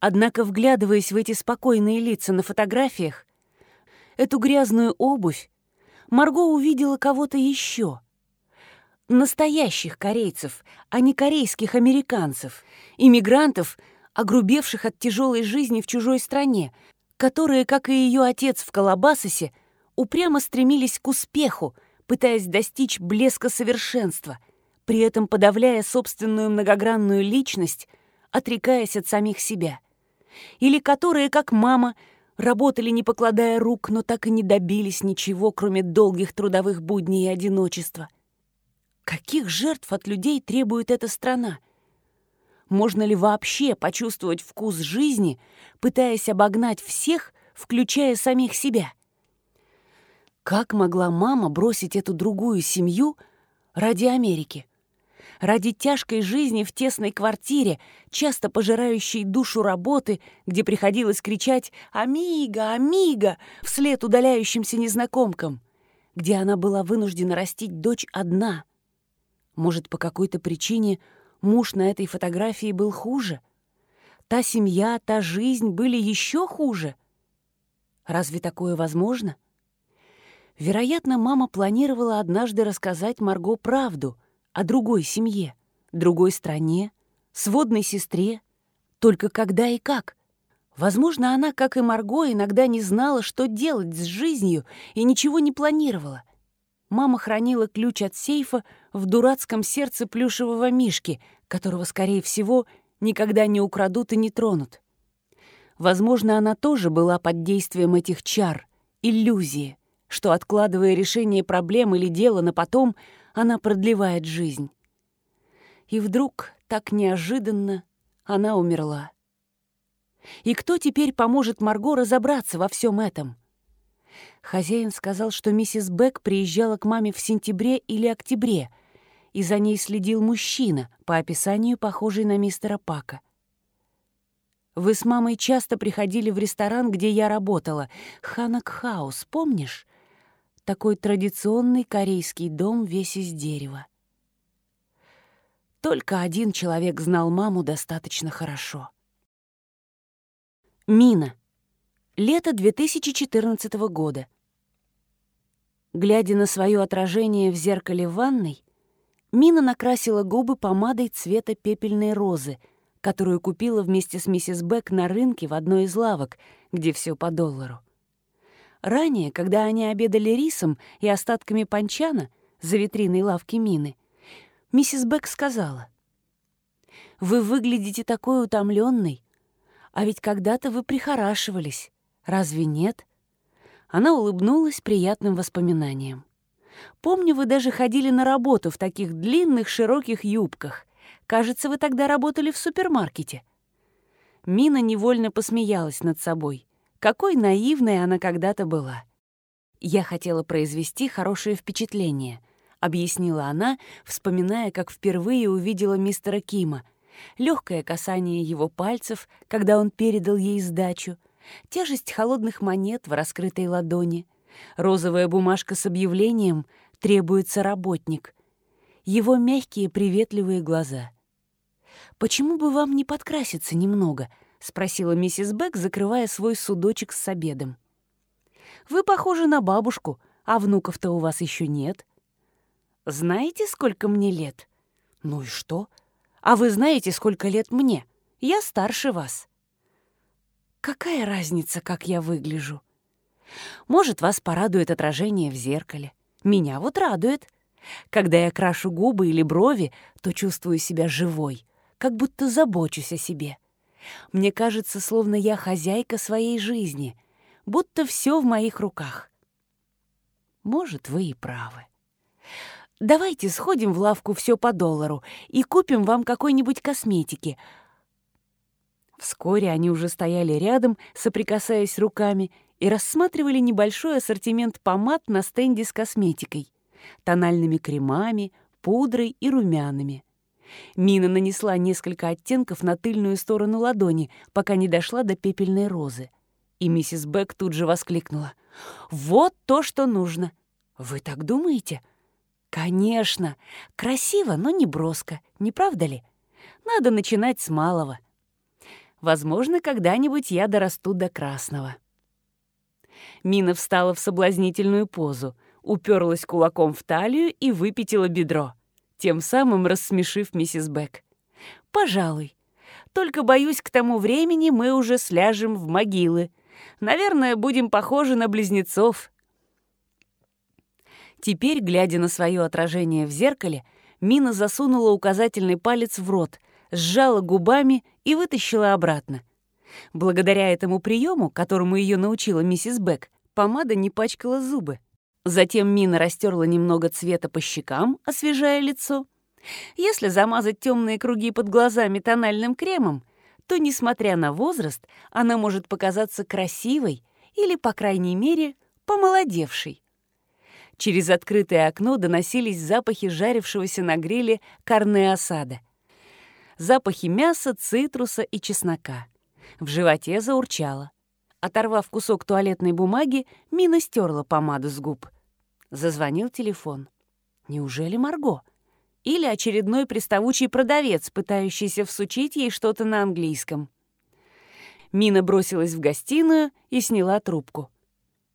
Однако, вглядываясь в эти спокойные лица на фотографиях, эту грязную обувь, Марго увидела кого-то еще. Настоящих корейцев, а не корейских американцев. Иммигрантов, огрубевших от тяжелой жизни в чужой стране, которые, как и ее отец в Колобасосе, упрямо стремились к успеху, пытаясь достичь блеска совершенства, при этом подавляя собственную многогранную личность, отрекаясь от самих себя. Или которые, как мама, Работали, не покладая рук, но так и не добились ничего, кроме долгих трудовых будней и одиночества. Каких жертв от людей требует эта страна? Можно ли вообще почувствовать вкус жизни, пытаясь обогнать всех, включая самих себя? Как могла мама бросить эту другую семью ради Америки? Ради тяжкой жизни в тесной квартире, часто пожирающей душу работы, где приходилось кричать «Амиго! Амиго!» вслед удаляющимся незнакомкам, где она была вынуждена растить дочь одна. Может, по какой-то причине муж на этой фотографии был хуже? Та семья, та жизнь были еще хуже? Разве такое возможно? Вероятно, мама планировала однажды рассказать Марго правду — о другой семье, другой стране, сводной сестре. Только когда и как? Возможно, она, как и Марго, иногда не знала, что делать с жизнью и ничего не планировала. Мама хранила ключ от сейфа в дурацком сердце плюшевого мишки, которого, скорее всего, никогда не украдут и не тронут. Возможно, она тоже была под действием этих чар, иллюзии, что, откладывая решение проблем или дела на потом, она продлевает жизнь. И вдруг, так неожиданно, она умерла. И кто теперь поможет Марго разобраться во всем этом? Хозяин сказал, что миссис Бек приезжала к маме в сентябре или октябре, и за ней следил мужчина, по описанию похожий на мистера Пака. «Вы с мамой часто приходили в ресторан, где я работала, Ханак Хаус, помнишь? Такой традиционный корейский дом весь из дерева. Только один человек знал маму достаточно хорошо. Мина. Лето 2014 года. Глядя на свое отражение в зеркале в ванной, Мина накрасила губы помадой цвета пепельной розы, которую купила вместе с миссис Бек на рынке в одной из лавок, где все по доллару. Ранее, когда они обедали рисом и остатками панчана за витриной лавки Мины, миссис Бек сказала, «Вы выглядите такой утомленной, а ведь когда-то вы прихорашивались, разве нет?» Она улыбнулась приятным воспоминанием. «Помню, вы даже ходили на работу в таких длинных широких юбках. Кажется, вы тогда работали в супермаркете». Мина невольно посмеялась над собой. Какой наивной она когда-то была. «Я хотела произвести хорошее впечатление», — объяснила она, вспоминая, как впервые увидела мистера Кима. Легкое касание его пальцев, когда он передал ей сдачу, тяжесть холодных монет в раскрытой ладони, розовая бумажка с объявлением «Требуется работник», его мягкие приветливые глаза. «Почему бы вам не подкраситься немного?» — спросила миссис Бек, закрывая свой судочек с обедом. «Вы похожи на бабушку, а внуков-то у вас еще нет. Знаете, сколько мне лет?» «Ну и что? А вы знаете, сколько лет мне? Я старше вас». «Какая разница, как я выгляжу?» «Может, вас порадует отражение в зеркале. Меня вот радует. Когда я крашу губы или брови, то чувствую себя живой, как будто забочусь о себе. Мне кажется, словно я хозяйка своей жизни, будто все в моих руках. Может, вы и правы. Давайте сходим в лавку все по доллару и купим вам какой-нибудь косметики. Вскоре они уже стояли рядом, соприкасаясь руками, и рассматривали небольшой ассортимент помад на стенде с косметикой, тональными кремами, пудрой и румянами. Мина нанесла несколько оттенков на тыльную сторону ладони, пока не дошла до пепельной розы. И миссис Бек тут же воскликнула. «Вот то, что нужно!» «Вы так думаете?» «Конечно! Красиво, но не броско, не правда ли? Надо начинать с малого. Возможно, когда-нибудь я дорасту до красного». Мина встала в соблазнительную позу, уперлась кулаком в талию и выпятила бедро, тем самым рассмешив миссис Бек. «Пожалуй. Только, боюсь, к тому времени мы уже сляжем в могилы. Наверное, будем похожи на близнецов». Теперь, глядя на свое отражение в зеркале, Мина засунула указательный палец в рот, сжала губами и вытащила обратно — Благодаря этому приему, которому ее научила миссис Бек, помада не пачкала зубы. Затем Мина растерла немного цвета по щекам, освежая лицо. Если замазать темные круги под глазами тональным кремом, то, несмотря на возраст, она может показаться красивой или, по крайней мере, помолодевшей. Через открытое окно доносились запахи жарившегося на гриле карне осада. Запахи мяса, цитруса и чеснока. В животе заурчало. Оторвав кусок туалетной бумаги, Мина стерла помаду с губ. Зазвонил телефон. Неужели Марго? Или очередной приставучий продавец, пытающийся всучить ей что-то на английском. Мина бросилась в гостиную и сняла трубку.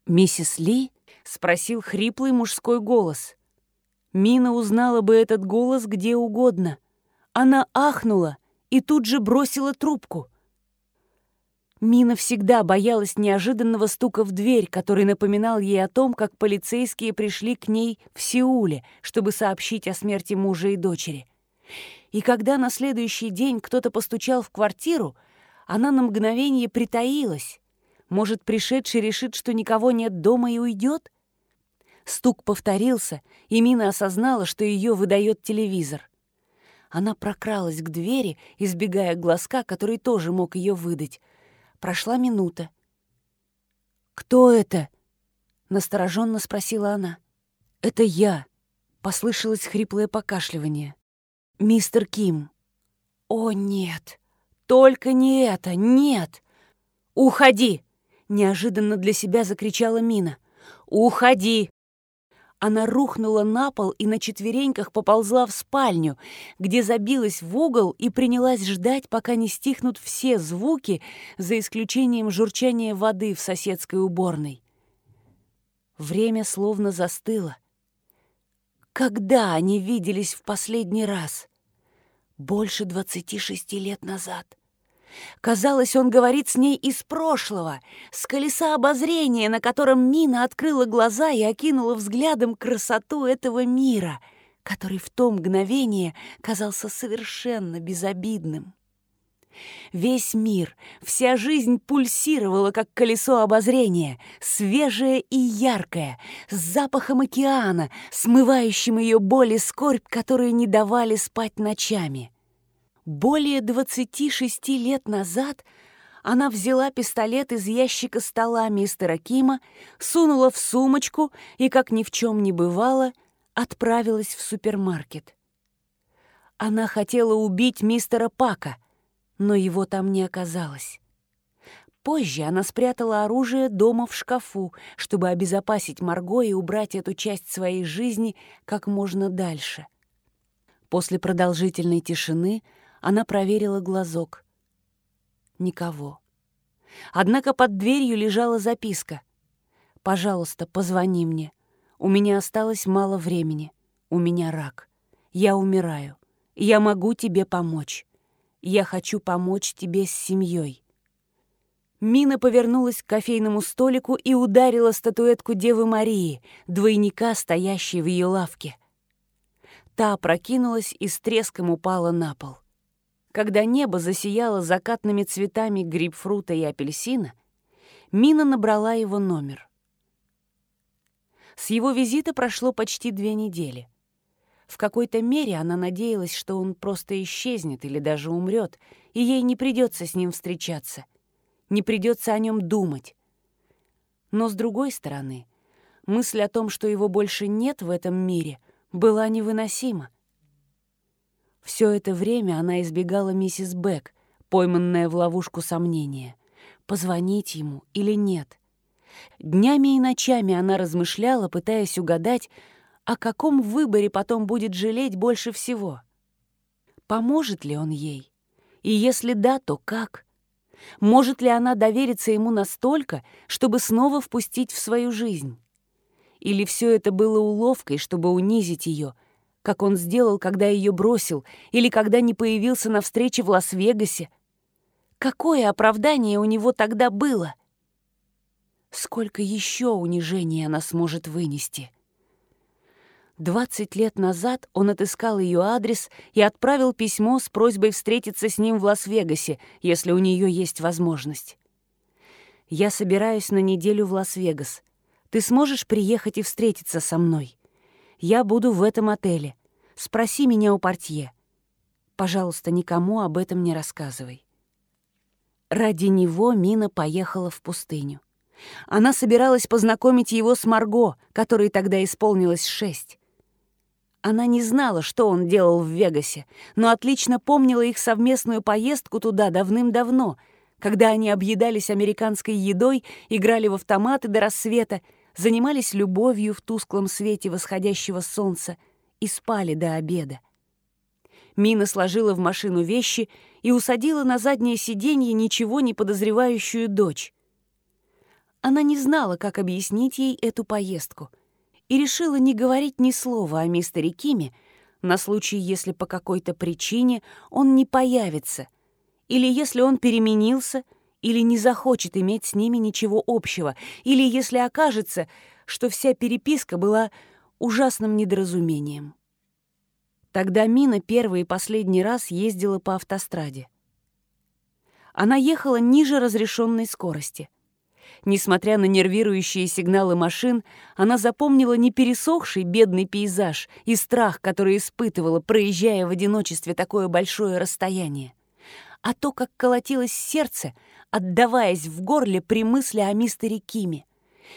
«Миссис Ли?» — спросил хриплый мужской голос. Мина узнала бы этот голос где угодно. Она ахнула и тут же бросила трубку — Мина всегда боялась неожиданного стука в дверь, который напоминал ей о том, как полицейские пришли к ней в Сеуле, чтобы сообщить о смерти мужа и дочери. И когда на следующий день кто-то постучал в квартиру, она на мгновение притаилась. Может, пришедший решит, что никого нет дома и уйдет? Стук повторился, и Мина осознала, что ее выдает телевизор. Она прокралась к двери, избегая глазка, который тоже мог ее выдать — Прошла минута. «Кто это?» — настороженно спросила она. «Это я», — послышалось хриплое покашливание. «Мистер Ким». «О, нет! Только не это! Нет!» «Уходи!» — неожиданно для себя закричала Мина. «Уходи!» Она рухнула на пол и на четвереньках поползла в спальню, где забилась в угол и принялась ждать, пока не стихнут все звуки, за исключением журчания воды в соседской уборной. Время словно застыло. Когда они виделись в последний раз? Больше двадцати шести лет назад. Казалось, он говорит с ней из прошлого, с колеса обозрения, на котором Мина открыла глаза и окинула взглядом красоту этого мира, который в то мгновение казался совершенно безобидным. Весь мир, вся жизнь пульсировала, как колесо обозрения, свежее и яркое, с запахом океана, смывающим ее боль и скорбь, которые не давали спать ночами. Более 26 лет назад она взяла пистолет из ящика стола мистера Кима, сунула в сумочку и, как ни в чем не бывало, отправилась в супермаркет. Она хотела убить мистера Пака — но его там не оказалось. Позже она спрятала оружие дома в шкафу, чтобы обезопасить Марго и убрать эту часть своей жизни как можно дальше. После продолжительной тишины она проверила глазок. Никого. Однако под дверью лежала записка. «Пожалуйста, позвони мне. У меня осталось мало времени. У меня рак. Я умираю. Я могу тебе помочь. Я хочу помочь тебе с семьей. Мина повернулась к кофейному столику и ударила статуэтку Девы Марии, двойника, стоящей в ее лавке. Та опрокинулась и с треском упала на пол. Когда небо засияло закатными цветами грейпфрута и апельсина, Мина набрала его номер. С его визита прошло почти две недели — в какой-то мере она надеялась, что он просто исчезнет или даже умрет, и ей не придется с ним встречаться, не придется о нем думать. Но с другой стороны, мысль о том, что его больше нет в этом мире, была невыносима. Все это время она избегала миссис Бек, пойманная в ловушку сомнения. Позвонить ему или нет? Днями и ночами она размышляла, пытаясь угадать, о каком выборе потом будет жалеть больше всего? Поможет ли он ей? И если да, то как? Может ли она довериться ему настолько, чтобы снова впустить в свою жизнь? Или все это было уловкой, чтобы унизить ее, как он сделал, когда ее бросил, или когда не появился на встрече в Лас-Вегасе? Какое оправдание у него тогда было? Сколько еще унижений она сможет вынести? Двадцать лет назад он отыскал ее адрес и отправил письмо с просьбой встретиться с ним в Лас-Вегасе, если у нее есть возможность. «Я собираюсь на неделю в Лас-Вегас. Ты сможешь приехать и встретиться со мной? Я буду в этом отеле. Спроси меня у портье. Пожалуйста, никому об этом не рассказывай». Ради него Мина поехала в пустыню. Она собиралась познакомить его с Марго, которой тогда исполнилось шесть. Она не знала, что он делал в Вегасе, но отлично помнила их совместную поездку туда давным-давно, когда они объедались американской едой, играли в автоматы до рассвета, занимались любовью в тусклом свете восходящего солнца и спали до обеда. Мина сложила в машину вещи и усадила на заднее сиденье ничего не подозревающую дочь. Она не знала, как объяснить ей эту поездку — и решила не говорить ни слова о мистере Киме на случай, если по какой-то причине он не появится, или если он переменился, или не захочет иметь с ними ничего общего, или если окажется, что вся переписка была ужасным недоразумением. Тогда Мина первый и последний раз ездила по автостраде. Она ехала ниже разрешенной скорости — Несмотря на нервирующие сигналы машин, она запомнила не пересохший бедный пейзаж и страх, который испытывала, проезжая в одиночестве такое большое расстояние, а то, как колотилось сердце, отдаваясь в горле при мысли о мистере Киме,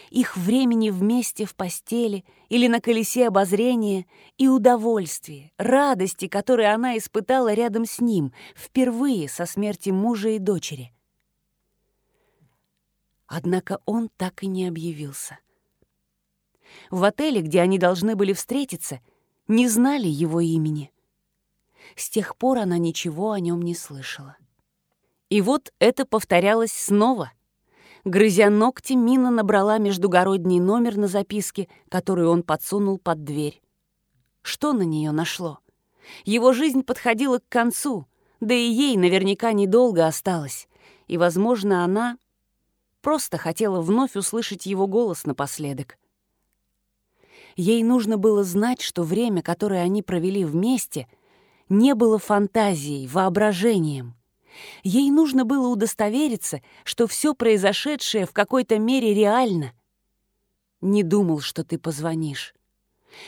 их времени вместе в постели или на колесе обозрения и удовольствие, радости, которые она испытала рядом с ним впервые со смерти мужа и дочери — Однако он так и не объявился. В отеле, где они должны были встретиться, не знали его имени. С тех пор она ничего о нем не слышала. И вот это повторялось снова. Грызя ногти, Мина набрала междугородний номер на записке, которую он подсунул под дверь. Что на нее нашло? Его жизнь подходила к концу, да и ей наверняка недолго осталось. И, возможно, она просто хотела вновь услышать его голос напоследок. Ей нужно было знать, что время, которое они провели вместе, не было фантазией, воображением. Ей нужно было удостовериться, что все произошедшее в какой-то мере реально. «Не думал, что ты позвонишь».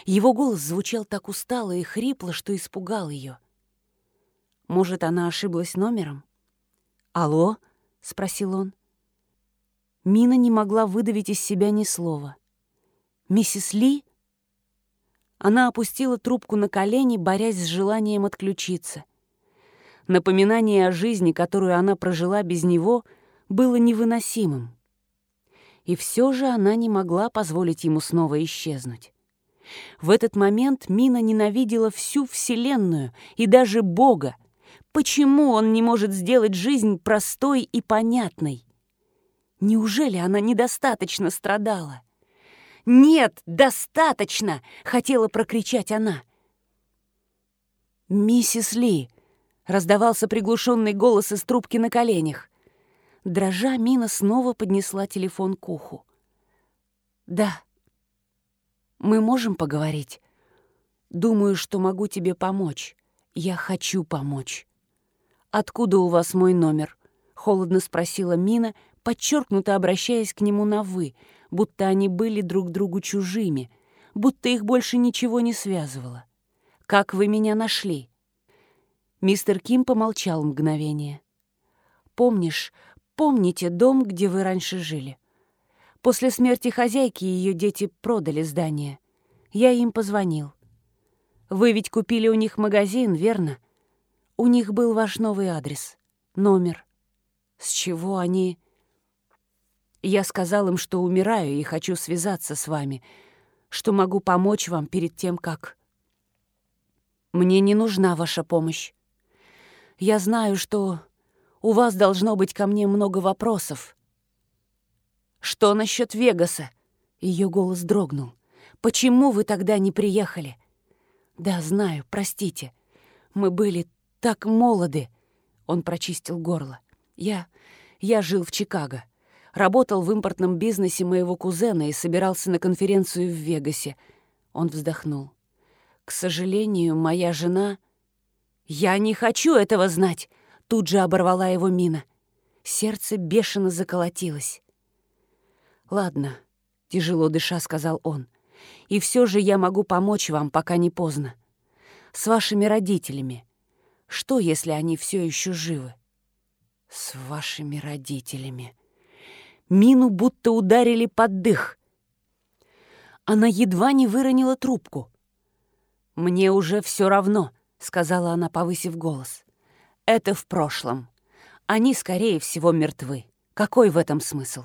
Его голос звучал так устало и хрипло, что испугал ее. Может, она ошиблась номером? «Алло?» — спросил он. Мина не могла выдавить из себя ни слова. «Миссис Ли?» Она опустила трубку на колени, борясь с желанием отключиться. Напоминание о жизни, которую она прожила без него, было невыносимым. И все же она не могла позволить ему снова исчезнуть. В этот момент Мина ненавидела всю Вселенную и даже Бога. Почему он не может сделать жизнь простой и понятной? Неужели она недостаточно страдала? «Нет, достаточно!» — хотела прокричать она. «Миссис Ли!» — раздавался приглушенный голос из трубки на коленях. Дрожа, Мина снова поднесла телефон к уху. «Да. Мы можем поговорить? Думаю, что могу тебе помочь. Я хочу помочь». «Откуда у вас мой номер?» — холодно спросила Мина, подчеркнуто обращаясь к нему на «вы», будто они были друг другу чужими, будто их больше ничего не связывало. «Как вы меня нашли?» Мистер Ким помолчал мгновение. «Помнишь, помните дом, где вы раньше жили? После смерти хозяйки ее дети продали здание. Я им позвонил. Вы ведь купили у них магазин, верно? У них был ваш новый адрес, номер. С чего они... Я сказал им, что умираю и хочу связаться с вами, что могу помочь вам перед тем, как... Мне не нужна ваша помощь. Я знаю, что у вас должно быть ко мне много вопросов. Что насчет Вегаса? Ее голос дрогнул. Почему вы тогда не приехали? Да, знаю, простите. Мы были так молоды. Он прочистил горло. Я... я жил в Чикаго работал в импортном бизнесе моего кузена и собирался на конференцию в Вегасе. Он вздохнул. «К сожалению, моя жена...» «Я не хочу этого знать!» — тут же оборвала его мина. Сердце бешено заколотилось. «Ладно», — тяжело дыша сказал он, «и все же я могу помочь вам, пока не поздно. С вашими родителями. Что, если они все еще живы?» «С вашими родителями», Мину будто ударили под дых. Она едва не выронила трубку. «Мне уже все равно», — сказала она, повысив голос. «Это в прошлом. Они, скорее всего, мертвы. Какой в этом смысл?»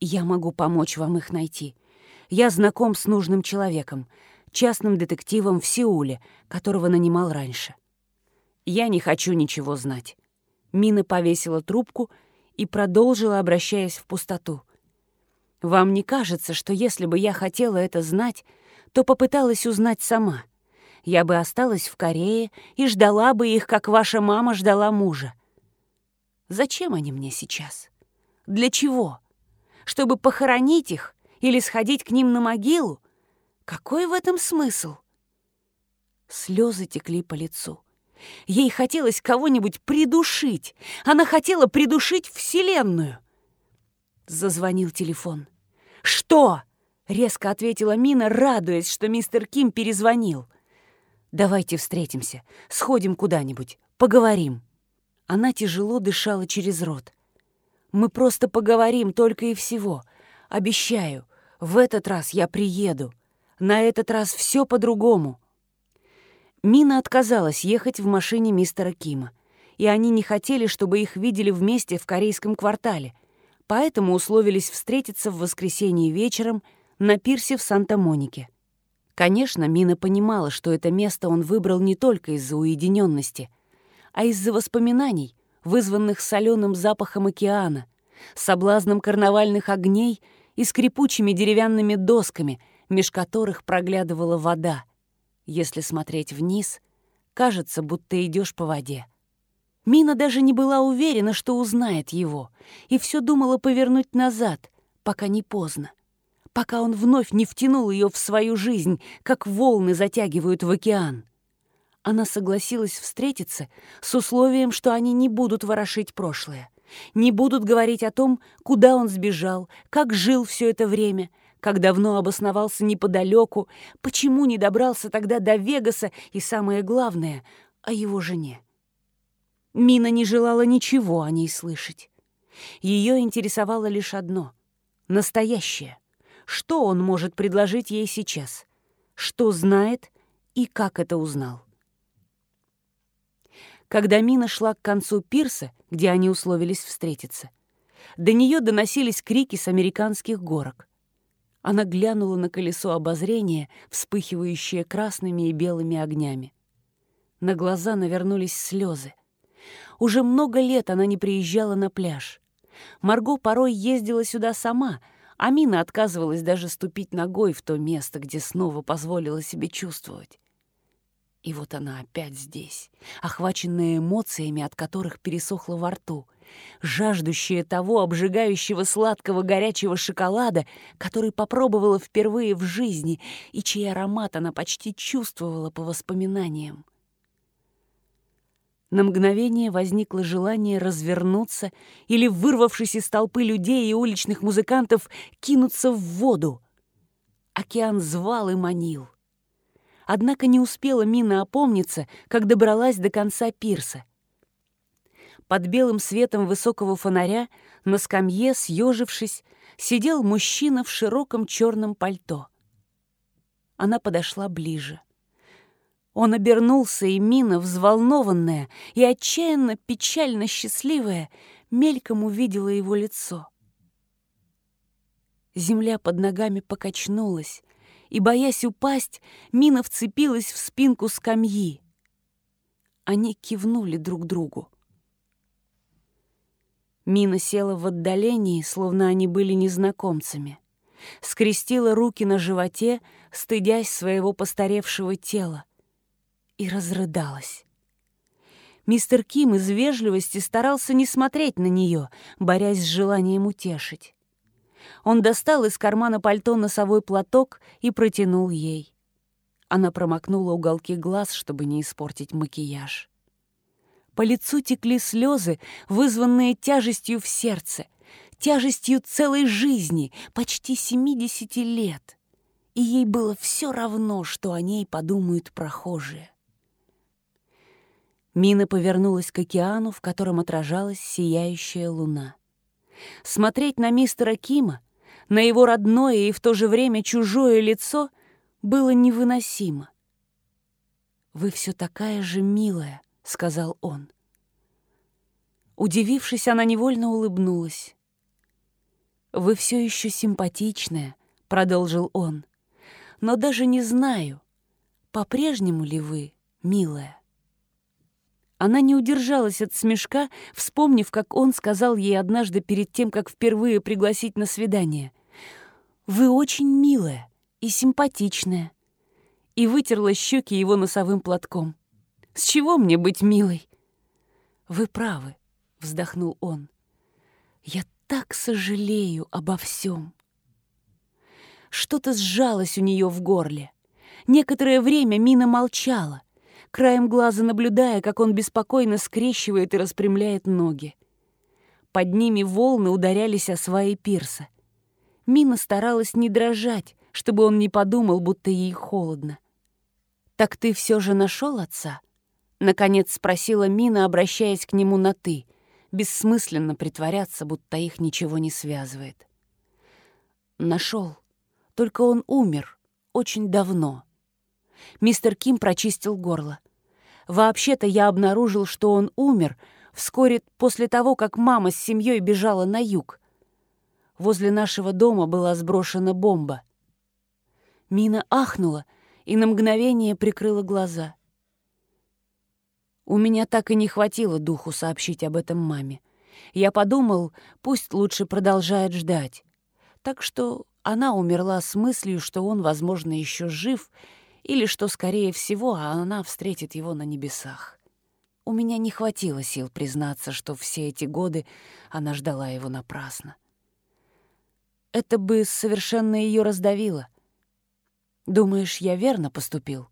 «Я могу помочь вам их найти. Я знаком с нужным человеком, частным детективом в Сеуле, которого нанимал раньше. Я не хочу ничего знать». Мина повесила трубку и продолжила, обращаясь в пустоту. «Вам не кажется, что если бы я хотела это знать, то попыталась узнать сама? Я бы осталась в Корее и ждала бы их, как ваша мама ждала мужа. Зачем они мне сейчас? Для чего? Чтобы похоронить их или сходить к ним на могилу? Какой в этом смысл?» Слезы текли по лицу. Ей хотелось кого-нибудь придушить. Она хотела придушить Вселенную. Зазвонил телефон. «Что?» — резко ответила Мина, радуясь, что мистер Ким перезвонил. «Давайте встретимся, сходим куда-нибудь, поговорим». Она тяжело дышала через рот. «Мы просто поговорим только и всего. Обещаю, в этот раз я приеду. На этот раз все по-другому». Мина отказалась ехать в машине мистера Кима, и они не хотели, чтобы их видели вместе в корейском квартале, поэтому условились встретиться в воскресенье вечером на пирсе в Санта-Монике. Конечно, Мина понимала, что это место он выбрал не только из-за уединенности, а из-за воспоминаний, вызванных соленым запахом океана, соблазном карнавальных огней и скрипучими деревянными досками, меж которых проглядывала вода — если смотреть вниз, Кажется, будто идешь по воде. Мина даже не была уверена, что узнает его, и все думала повернуть назад, пока не поздно, пока он вновь не втянул ее в свою жизнь, как волны затягивают в океан. Она согласилась встретиться с условием, что они не будут ворошить прошлое, не будут говорить о том, куда он сбежал, как жил все это время, как давно обосновался неподалеку, почему не добрался тогда до Вегаса и, самое главное, о его жене. Мина не желала ничего о ней слышать. Ее интересовало лишь одно — настоящее. Что он может предложить ей сейчас? Что знает и как это узнал? Когда Мина шла к концу пирса, где они условились встретиться, до нее доносились крики с американских горок. Она глянула на колесо обозрения, вспыхивающее красными и белыми огнями. На глаза навернулись слезы. Уже много лет она не приезжала на пляж. Марго порой ездила сюда сама, а Мина отказывалась даже ступить ногой в то место, где снова позволила себе чувствовать. И вот она опять здесь, охваченная эмоциями, от которых пересохла во рту, жаждущая того обжигающего сладкого горячего шоколада, который попробовала впервые в жизни и чей аромат она почти чувствовала по воспоминаниям. На мгновение возникло желание развернуться или, вырвавшись из толпы людей и уличных музыкантов, кинуться в воду. Океан звал и манил. Однако не успела Мина опомниться, как добралась до конца пирса. Под белым светом высокого фонаря на скамье, съежившись, сидел мужчина в широком черном пальто. Она подошла ближе. Он обернулся, и Мина, взволнованная и отчаянно печально счастливая, мельком увидела его лицо. Земля под ногами покачнулась, и, боясь упасть, Мина вцепилась в спинку скамьи. Они кивнули друг другу. Мина села в отдалении, словно они были незнакомцами. Скрестила руки на животе, стыдясь своего постаревшего тела и разрыдалась. Мистер Ким из вежливости старался не смотреть на нее, борясь с желанием утешить. Он достал из кармана пальто носовой платок и протянул ей. Она промокнула уголки глаз, чтобы не испортить макияж. По лицу текли слезы, вызванные тяжестью в сердце, тяжестью целой жизни, почти 70 лет. И ей было все равно, что о ней подумают прохожие. Мина повернулась к океану, в котором отражалась сияющая луна. Смотреть на мистера Кима, на его родное и в то же время чужое лицо было невыносимо. «Вы все такая же милая», — сказал он. Удивившись, она невольно улыбнулась. «Вы все еще симпатичная», — продолжил он. «Но даже не знаю, по-прежнему ли вы милая». Она не удержалась от смешка, вспомнив, как он сказал ей однажды перед тем, как впервые пригласить на свидание. «Вы очень милая и симпатичная». И вытерла щеки его носовым платком. «С чего мне быть милой?» «Вы правы», — вздохнул он. «Я так сожалею обо всем». Что-то сжалось у нее в горле. Некоторое время Мина молчала, краем глаза наблюдая, как он беспокойно скрещивает и распрямляет ноги. Под ними волны ударялись о сваи пирса. Мина старалась не дрожать, чтобы он не подумал, будто ей холодно. «Так ты все же нашел отца?» Наконец спросила Мина, обращаясь к нему на «ты». Бессмысленно притворяться, будто их ничего не связывает. Нашел. Только он умер очень давно. Мистер Ким прочистил горло. Вообще-то я обнаружил, что он умер вскоре после того, как мама с семьей бежала на юг. Возле нашего дома была сброшена бомба. Мина ахнула и на мгновение прикрыла глаза. У меня так и не хватило духу сообщить об этом маме. Я подумал, пусть лучше продолжает ждать. Так что она умерла с мыслью, что он, возможно, еще жив, Или что, скорее всего, она встретит его на небесах. У меня не хватило сил признаться, что все эти годы она ждала его напрасно. Это бы совершенно ее раздавило. Думаешь, я верно поступил?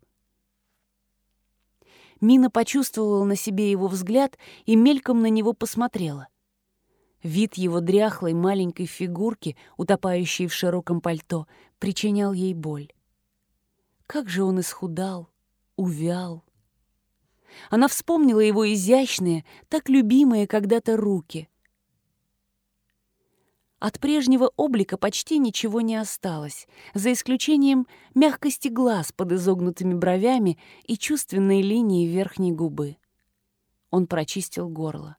Мина почувствовала на себе его взгляд и мельком на него посмотрела. Вид его дряхлой маленькой фигурки, утопающей в широком пальто, причинял ей боль. Как же он исхудал, увял. Она вспомнила его изящные, так любимые когда-то руки. От прежнего облика почти ничего не осталось, за исключением мягкости глаз под изогнутыми бровями и чувственной линии верхней губы. Он прочистил горло.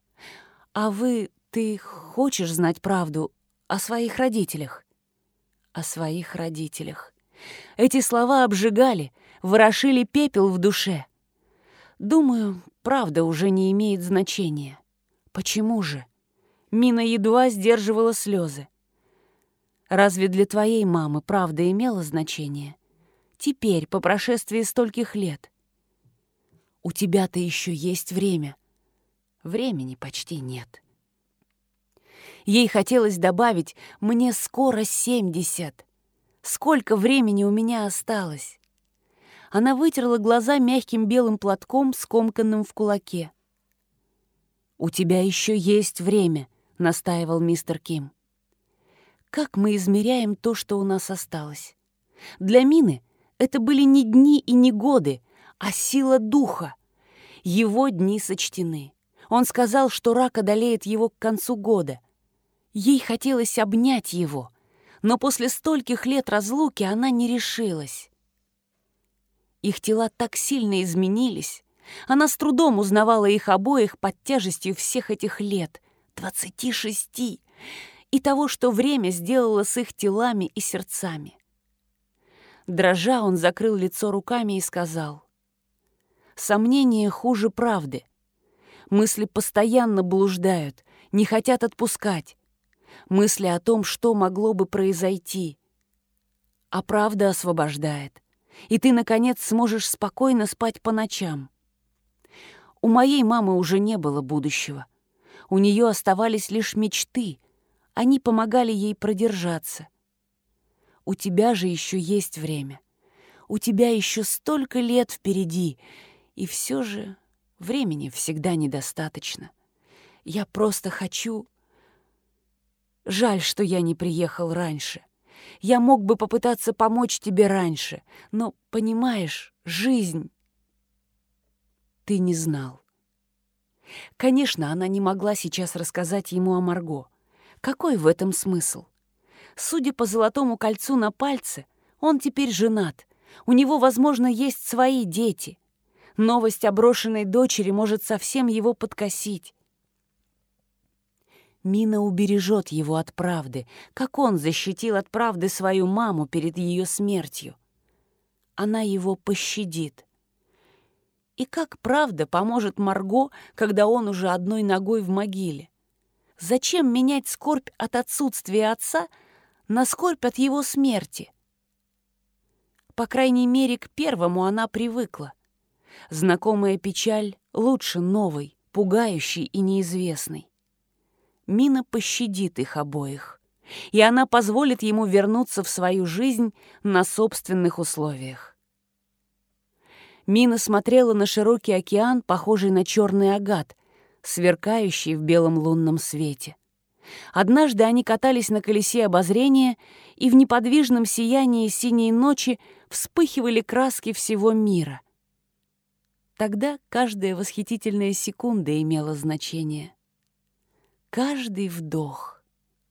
«А вы, ты хочешь знать правду о своих родителях?» «О своих родителях». Эти слова обжигали, ворошили пепел в душе. Думаю, правда уже не имеет значения. Почему же? Мина едва сдерживала слезы. Разве для твоей мамы правда имела значение? Теперь, по прошествии стольких лет. У тебя-то еще есть время. Времени почти нет. Ей хотелось добавить «мне скоро семьдесят». Сколько времени у меня осталось? Она вытерла глаза мягким белым платком, скомканным в кулаке. «У тебя еще есть время», — настаивал мистер Ким. «Как мы измеряем то, что у нас осталось? Для Мины это были не дни и не годы, а сила духа. Его дни сочтены. Он сказал, что рак одолеет его к концу года. Ей хотелось обнять его — но после стольких лет разлуки она не решилась. Их тела так сильно изменились. Она с трудом узнавала их обоих под тяжестью всех этих лет, двадцати шести, и того, что время сделало с их телами и сердцами. Дрожа, он закрыл лицо руками и сказал, «Сомнение хуже правды. Мысли постоянно блуждают, не хотят отпускать мысли о том, что могло бы произойти. А правда освобождает, и ты, наконец, сможешь спокойно спать по ночам. У моей мамы уже не было будущего. У нее оставались лишь мечты, они помогали ей продержаться. У тебя же еще есть время. У тебя еще столько лет впереди, и все же времени всегда недостаточно. Я просто хочу Жаль, что я не приехал раньше. Я мог бы попытаться помочь тебе раньше, но, понимаешь, жизнь... Ты не знал. Конечно, она не могла сейчас рассказать ему о Марго. Какой в этом смысл? Судя по золотому кольцу на пальце, он теперь женат. У него, возможно, есть свои дети. Новость о брошенной дочери может совсем его подкосить. Мина убережет его от правды, как он защитил от правды свою маму перед ее смертью. Она его пощадит. И как правда поможет Марго, когда он уже одной ногой в могиле? Зачем менять скорбь от отсутствия отца на скорбь от его смерти? По крайней мере, к первому она привыкла. Знакомая печаль лучше новой, пугающей и неизвестной. Мина пощадит их обоих, и она позволит ему вернуться в свою жизнь на собственных условиях. Мина смотрела на широкий океан, похожий на черный агат, сверкающий в белом лунном свете. Однажды они катались на колесе обозрения, и в неподвижном сиянии синей ночи вспыхивали краски всего мира. Тогда каждая восхитительная секунда имела значение каждый вдох.